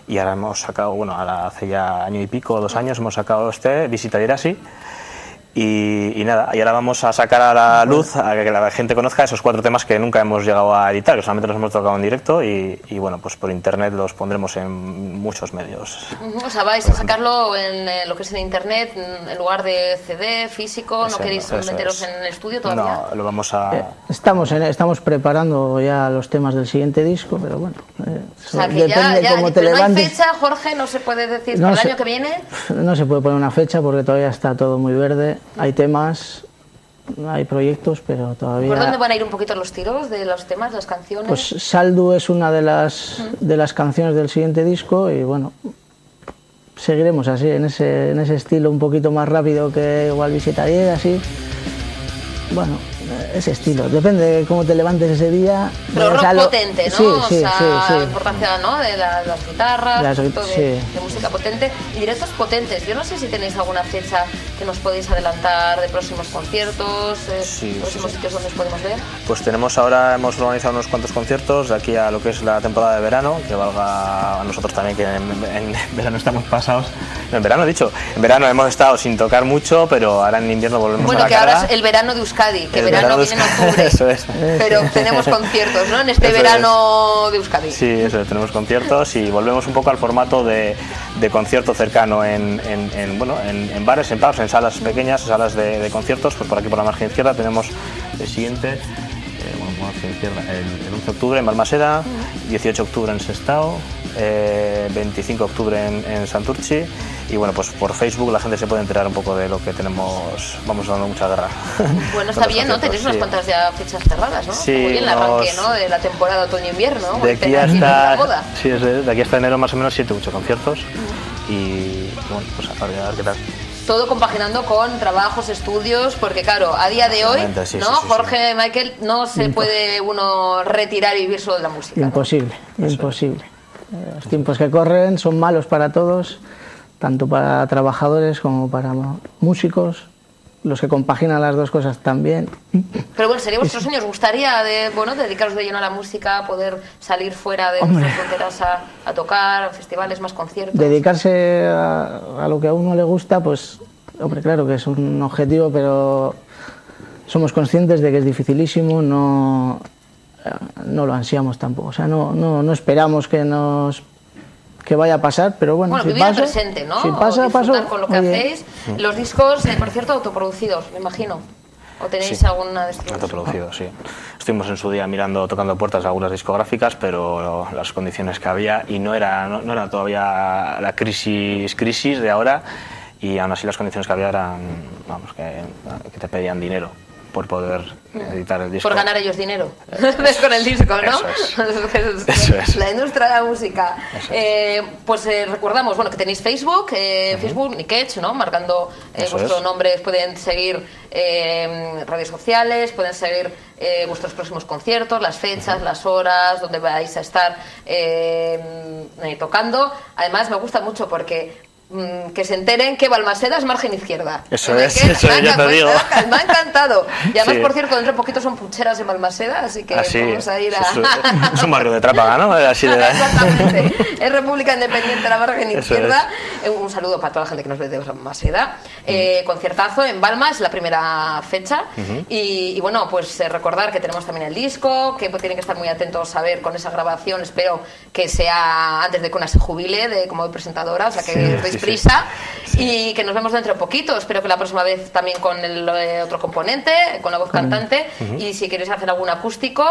Y ahora hemos sacado, bueno, ahora hace ya año y pico, dos años, hemos sacado este, Visita Irasi. Y, y nada, y ahora vamos a sacar a la luz a que la gente conozca esos cuatro temas que nunca hemos llegado a editar, que solamente los hemos tocado en directo y, y bueno, pues por internet los pondremos en muchos medios. O sea, vais a sacarlo en eh, lo que es en internet, en lugar de CD, físico, ¿no queréis meteros es. en el estudio todavía? No, lo vamos a... Eh, Estamos, en- estamos preparando ya los temas del siguiente disco, pero bueno, eh, o sea, que depende ya, ya cómo te pero no hay fecha, Jorge, no se puede decir No para el año que viene. No se puede poner una fecha porque todavía está todo muy verde. Hay temas, hay proyectos, pero todavía. ¿Por dónde van a ir un poquito los tiros de los temas, las canciones? Pues Saldu es una de las, de las canciones del siguiente disco y bueno, seguiremos así, en ese, en ese estilo un poquito más rápido que igual visitaría, así. Bueno, ese estilo, depende de cómo te levantes ese día. Pero rock lo- potente, ¿no? Sí, sí, o sea, sí, sí. la importancia ¿no? de la- las guitarras, Las de, sí. de música potente y directos potentes. Yo no sé si tenéis alguna fecha que nos podéis adelantar de próximos conciertos, eh, Sí, próximos sí. sitios donde os podemos ver. Pues tenemos ahora, hemos organizado unos cuantos conciertos de aquí a lo que es la temporada de verano, que valga a nosotros también que en, en verano estamos pasados. No, en verano he dicho, en verano hemos estado sin tocar mucho, pero ahora en invierno volvemos Bueno, a la que ahora carga. es el verano de Euskadi, que El verano, de viene en octubre. Eso es. Pero tenemos conciertos, ¿no? En este Eso es. verano de Euskadi. Sí, eso, es, tenemos conciertos y volvemos un poco al formato de, de concierto cercano en, en- en, bueno, en, en bares, en pubs, en salas pequeñas, salas de, de conciertos. Pues por aquí por la margen izquierda tenemos el siguiente, eh, bueno, margen izquierda, el, el 11 de octubre en Balmaseda, 18 de octubre en Sestao, eh, 25 de octubre en, en Santurchi. Y bueno, pues por Facebook la gente se puede enterar un poco de lo que tenemos, vamos dando mucha guerra. Bueno, está bien, ¿no? Tenéis unas sí. cuantas ya fechas cerradas, ¿no? Sí, Muy bien el arranque, unos- ¿no? De la temporada otoño-invierno, ¿no? De aquí hasta, boda. sí, es de, de aquí hasta enero más o menos 7 8 conciertos y bueno, pues a ver, a ver qué tal. Todo compaginando con trabajos, estudios, porque claro, a día de hoy, sí, ¿no? sí, sí, sí. Jorge, Michael, no se puede uno retirar y vivir solo de la música. ¿no? Imposible, imposible. Eh, Los tiempos que corren son malos para todos, tanto para trabajadores como para músicos. Los que compaginan las dos cosas también. Pero bueno, sería vuestro sueño, os gustaría de, bueno, dedicaros de lleno a la música, poder salir fuera de Hombre. nuestras fronteras a, a tocar, a festivales, más conciertos. Dedicarse a, a lo que a uno le gusta, pues, hombre, claro que es un objetivo, pero somos conscientes de que es dificilísimo, no, no lo ansiamos tampoco. O sea, no, no, no esperamos que nos que vaya a pasar, pero bueno, Bueno, si vivir pasa, el presente, ¿no? si pasa, Disfrutar pasó. con lo que Oye, hacéis. Los discos, eh, por cierto, autoproducidos, me imagino. ¿O tenéis Sí. alguna distribución? Autoproducido, sí. Estuvimos en su día mirando, tocando puertas de algunas discográficas, pero las condiciones que había y no era, no, no era todavía la crisis, crisis de ahora y aún así las condiciones que había eran, vamos, que, que te pedían dinero por poder editar el disco. Por ganar ellos dinero con el disco, ¿no? Eso Eso es. La industria de la música. Eso es. Eh, pues eh, recordamos, bueno, que tenéis Facebook, eh, Facebook, Nikech, ¿no? Marcando eh, Eso vuestro es. nombre, pueden seguir eh, redes sociales, pueden seguir vuestros próximos conciertos, las fechas, las horas, donde vais a estar eh, tocando. Además, me gusta mucho porque que se enteren que Balmaseda es margen izquierda. Eso es, queda- eso ya te digo. Me ha, encantado. Y además, Sí. por cierto, dentro de poquito son pucheras en Balmaseda, así que Así, vamos a ir a... es, es un barrio de Trápaga, ¿no? Así de... Exactamente. Es República Independiente, la margen Eso izquierda. Eh, Un saludo para toda la gente que nos ve de Balmaseda. Eh, conciertazo en Balma, es la primera fecha. y, y bueno, pues eh, recordar que tenemos también el disco, que pues, tienen que estar muy atentos a ver con esa grabación. Espero que sea antes de que una se jubile de, como presentadora, o sea que Sí, sí, prisa. Y que nos vemos dentro de poquito. Espero que la próxima vez también con el eh, otro componente, con la voz cantante. Y si queréis hacer algún acústico,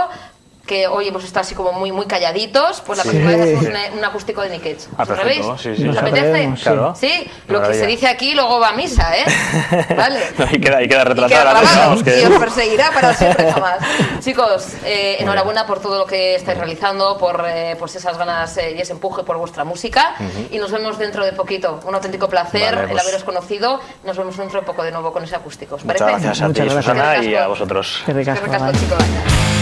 que hoy hemos estado así como muy muy calladitos, pues la Sí. próxima vez hacemos un, un acústico de Nickets. Ah, ¿Os perfecto, atrevéis? sí, sí. ¿Os Nos apetece? Claro. Sí, lo que se dice aquí luego va a misa, ¿eh? Vale. No, y queda, y queda Y grabado, vamos, que- y os perseguirá para siempre jamás. Chicos, eh, enhorabuena por todo lo que estáis realizando, por eh, pues esas ganas eh, y ese empuje por vuestra música. Y nos vemos dentro de poquito. Un auténtico placer Vale, el pues- haberos conocido. Nos vemos dentro de poco de nuevo con ese acústico. ¿Os Muchas parece? gracias a ti, Muchas gracias. Susana, Qué y a ricasco. vosotros. Qué Qué ricasco, ricasco, vale. chicos.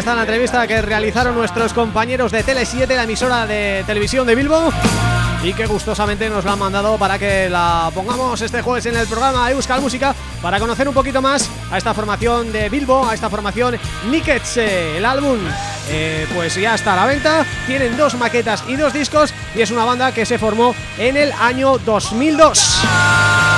Está la entrevista que realizaron nuestros compañeros de Tele7, la emisora de televisión de Bilbo y que gustosamente nos la han mandado para que la pongamos este jueves en el programa Euskal Música para conocer un poquito más a esta formación de Bilbo, a esta formación Nickets, el álbum eh, pues ya está a la venta, tienen dos maquetas y dos discos y es una banda que se formó en el año 2002.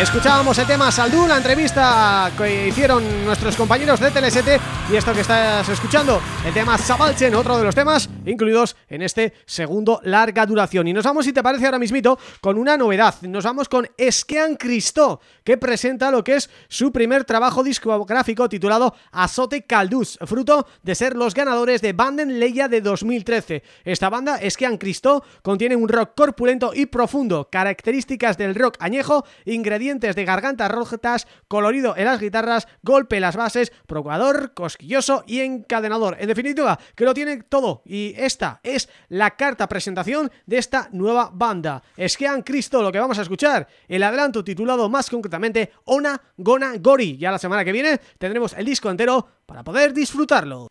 Escuchábamos el tema Saldú, la entrevista que hicieron nuestros compañeros de Tele7 y esto que estás escuchando, el tema Zabalchen, otro de los temas incluidos en este segundo larga duración. Y nos vamos, si te parece ahora mismito, con una novedad. Nos vamos con Esquean Cristo, que presenta lo que es su primer trabajo discográfico titulado Azote Caldús, fruto de ser los ganadores de Banden Leia de 2013. Esta banda, Esquean Cristo, contiene un rock corpulento y profundo, características del rock añejo, ingredientes de gargantas rojas, colorido en las guitarras, golpe en las bases, provocador, cosquilloso y encadenador. En definitiva, que lo tiene todo y esta es la carta presentación de esta nueva banda. Esquean Cristo, lo que vamos a escuchar, el adelanto titulado más concretamente Ona Gona Gori. Ya la semana que viene tendremos el disco entero para poder disfrutarlo.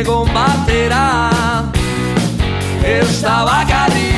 Egon batera. Ez da bakarrik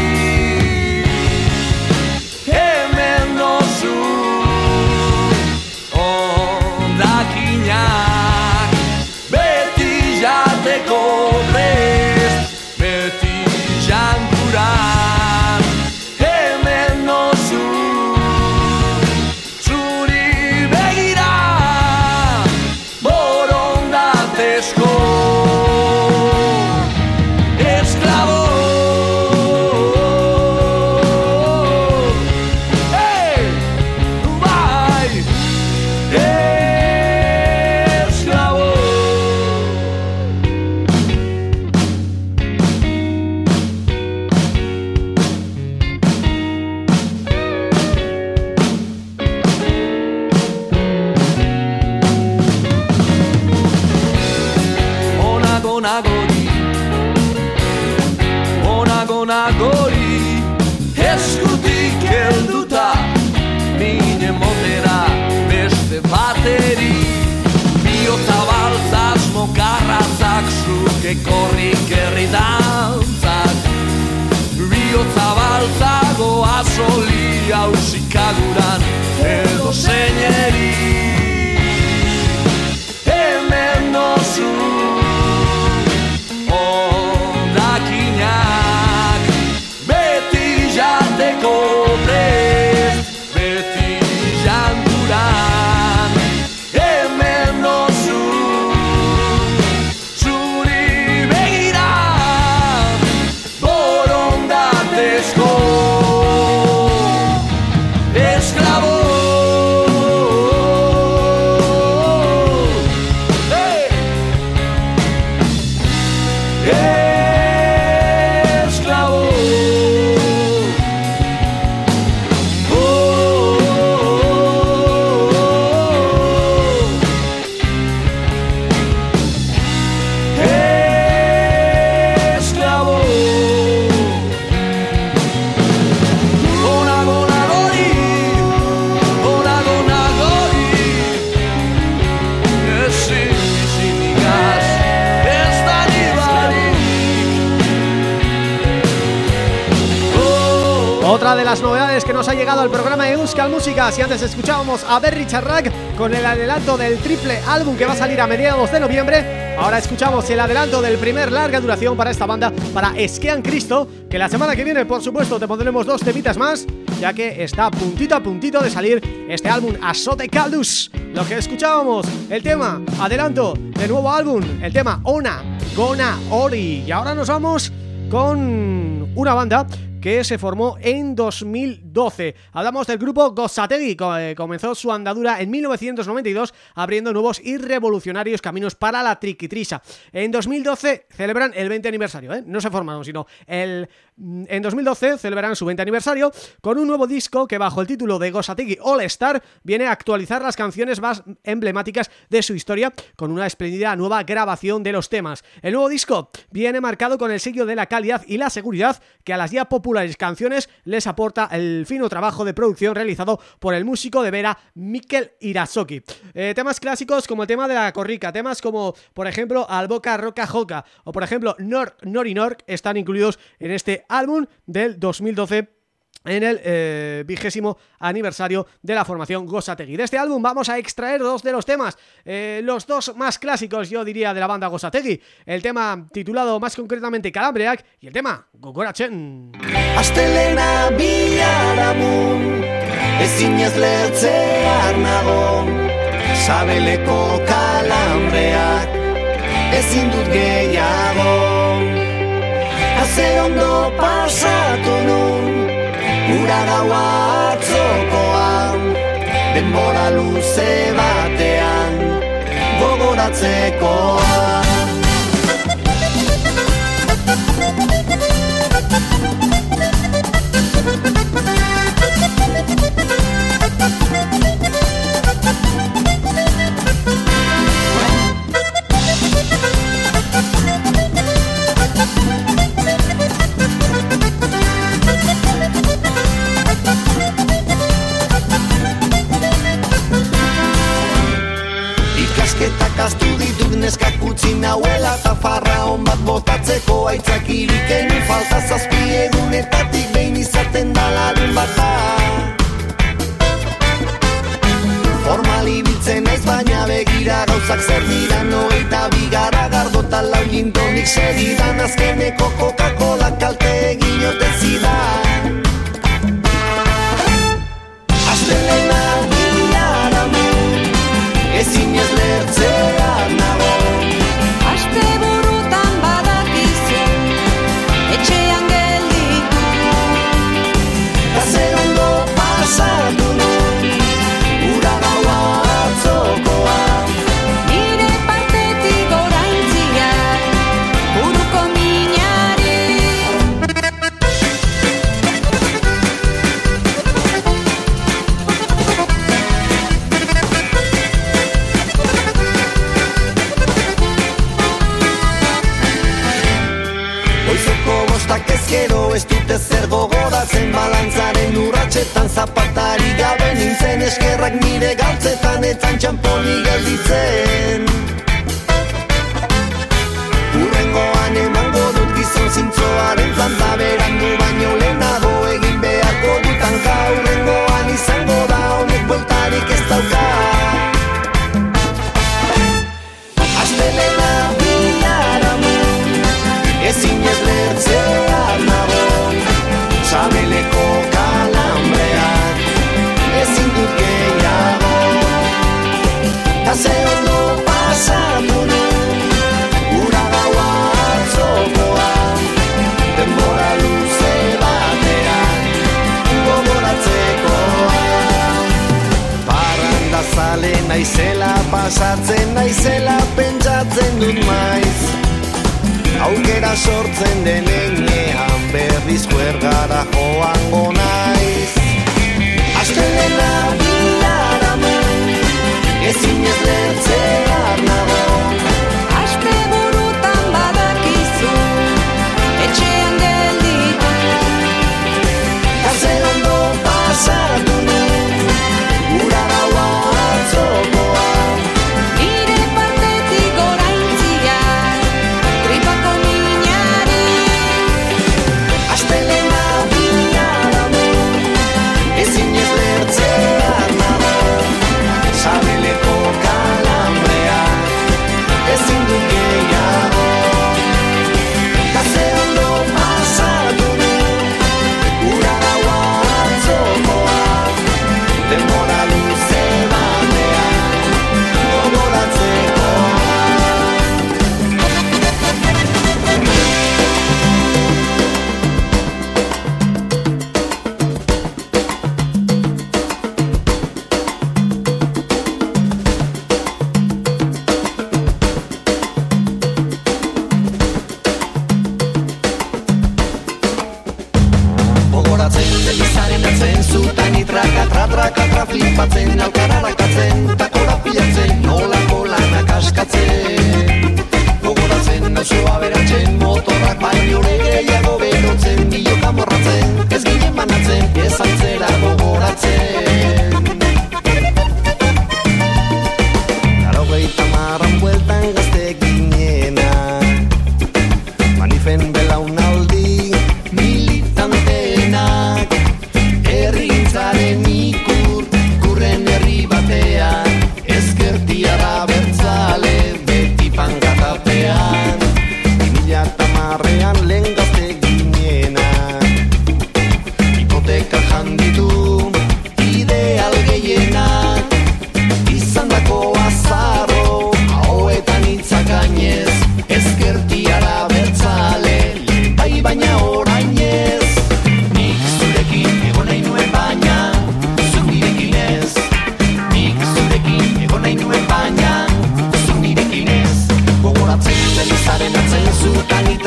nagori. Onago nagori. Eskutik helduta Mine motera beste bateri. Biota baltzaz mokarrazak Zuke korrik herri dantzak. Biota baltzago azoli Hausikaguran edo zeineri de Música. Si antes escuchábamos a Berry Charrac con el adelanto del triple álbum que va a salir a mediados de noviembre Ahora escuchamos el adelanto del primer larga duración para esta banda, para Esquean Cristo Que la semana que viene, por supuesto, te pondremos dos temitas más Ya que está puntito a puntito de salir este álbum Azote Caldus. Lo que escuchábamos, el tema, adelanto del nuevo álbum El tema Ona, Gona Ori. Y ahora nos vamos con una banda que se formó en 2012. Hablamos del grupo Gosategi, co- eh, comenzó su andadura en 1992 abriendo nuevos y revolucionarios caminos para la triquitrisa. En 2012 celebran el 20 aniversario, ¿eh? no se formaron, sino el en 2012 celebran su 20 aniversario con un nuevo disco que bajo el título de Gosategi All Star viene a actualizar las canciones más emblemáticas de su historia con una espléndida nueva grabación de los temas. El nuevo disco viene marcado con el sello de la calidad y la seguridad que a las ya populares canciones les aporta el fino trabajo de producción realizado por el músico de Vera Mikel Irasoki. Eh, temas clásicos como el tema de la corrica, temas como por ejemplo Alboca Roca Joca o por ejemplo Nor Nori Nork están incluidos en este álbum del 2012 en el eh, vigésimo aniversario de la formación Gosategui. De este álbum vamos a extraer dos de los temas, eh, los dos más clásicos yo diría de la banda Gosategui, el tema titulado más concretamente Calambreak y el tema Gogorachen. Astelena Sabeleko kalambreak Ezin dut ze ondo pasatu nun Ura gaua atzokoan Denbora luze batean Gogoratzekoan Thank. Nauela eta farra bat botatzeko aitzakirik enu falta zazpi egunetatik behin izaten da larun bata. Formal ibiltzen naiz baina begira gauzak zer dira noeita bigara gardota lau gintonik segidan. Azkeneko Coca-Cola kalte egin ote zidan. Astelena zapatari gabe nintzen Eskerrak nire galtzetan etzan txamponi gelditzen. Urrengoan emango dut gizon zintzoaren planta berandu ze ondo pasatu nun Ura gaua atzokoa Denbora luze batean Gogoratzekoa Parranda zale naizela pasatzen naizela pentsatzen dut maiz. Aukera sortzen denean berriz kuergara joango naiz. Astelena biharamun ezin ez lertzear nago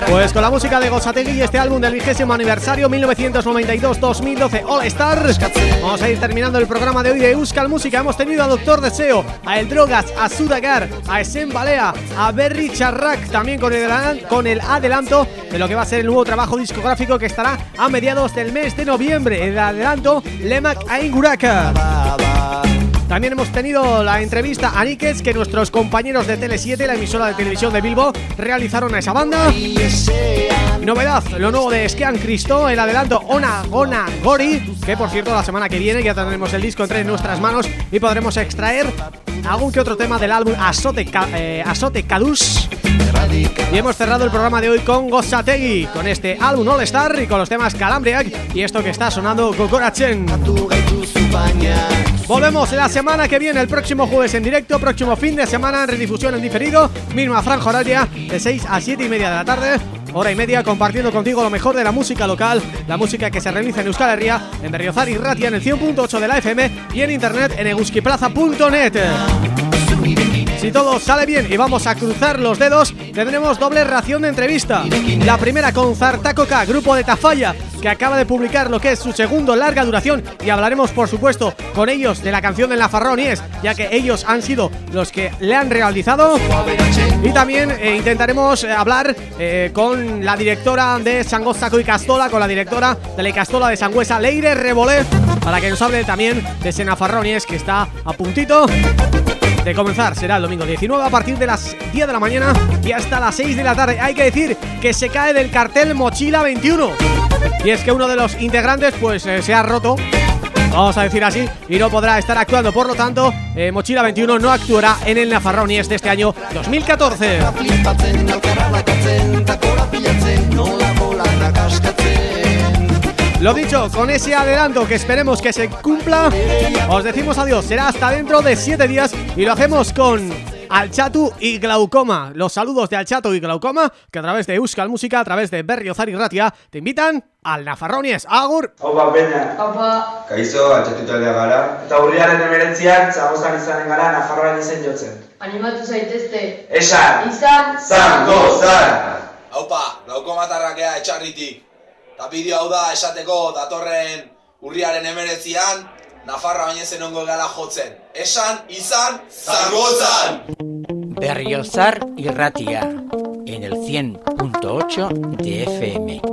Pues con la música de Gozategui y este álbum del vigésimo aniversario 1992-2012 All Stars Vamos a ir terminando el programa de hoy de Euskal Música. Hemos tenido a Doctor Deseo, a El Drogas, a Sudagar, a Esen Balea, a Berry Charrak También con el, con el adelanto de lo que va a ser el nuevo trabajo discográfico que estará a mediados del mes de noviembre. El adelanto Lemak Ainguraka También hemos tenido la entrevista a Nikes que nuestros compañeros de Tele7, la emisora de televisión de Bilbo, realizaron a esa banda. Novedad, lo nuevo de Skean Cristo, el adelanto Ona Gona Gori, que por cierto la semana que viene ya tendremos el disco entre nuestras manos y podremos extraer algún que otro tema del álbum Asote, eh, Asote Cadus. Y hemos cerrado el programa de hoy con Gozategi, con este álbum All Star y con los temas Calambriac y esto que está sonando Volvemos la semana que viene, el próximo jueves en directo, próximo fin de semana en redifusión en diferido, misma franja horaria de 6 a 7 y media de la tarde hora y media compartiendo contigo lo mejor de la música local, la música que se realiza en Euskal Herria, en Berriozar y Ratia en el 100.8 de la FM y en internet en euskiplaza.net. Si todo sale bien y vamos a cruzar los dedos, tendremos doble ración de entrevista. La primera con Zartacoca, grupo de Tafalla, que acaba de publicar lo que es su segundo larga duración y hablaremos por supuesto con ellos de la canción de La Farronies, ya que ellos han sido los que le han realizado. Y también eh, intentaremos eh, hablar eh, con la directora de Sangozaco y Castola, con la directora de la Castola de Sangüesa, Leire Rebolé, para que nos hable también de Sena Farronies, que está a puntito de comenzar. Será el domingo 19 a partir de las 10 de la mañana y hasta las 6 de la tarde. Hay que decir que se cae del cartel Mochila 21 y es que uno de los integrantes pues eh, se ha roto Vamos a decir así, y no podrá estar actuando. Por lo tanto, eh, Mochila 21 no actuará en el Nafarronies de este año 2014 lo dicho, con ese adelanto que esperemos que se cumpla Os decimos adiós, será hasta dentro de 7 días Y lo hacemos con Alchatu y Glaucoma. Los saludos de Alchatu y Glaucoma Que a través de Euskal Música, a través de Berriozar y Ratia Te invitan al Nafarronies, agur. Opa, peña. Opa. Kaizo, altxatu taldea gara. Eta urriaren emerentziak, zagozan izanen gara Nafarroan izen jotzen. Animatu zaitezte. Esan, Izan. zan Haupa, glaukomatarrakea etxarritik. Eta bideo hau da esateko datorren urriaren emeretzian, Nafarra baina zenongo gala jotzen. Esan, izan, zangotzan! Berriozar y Ratia en el 100.8 de FM.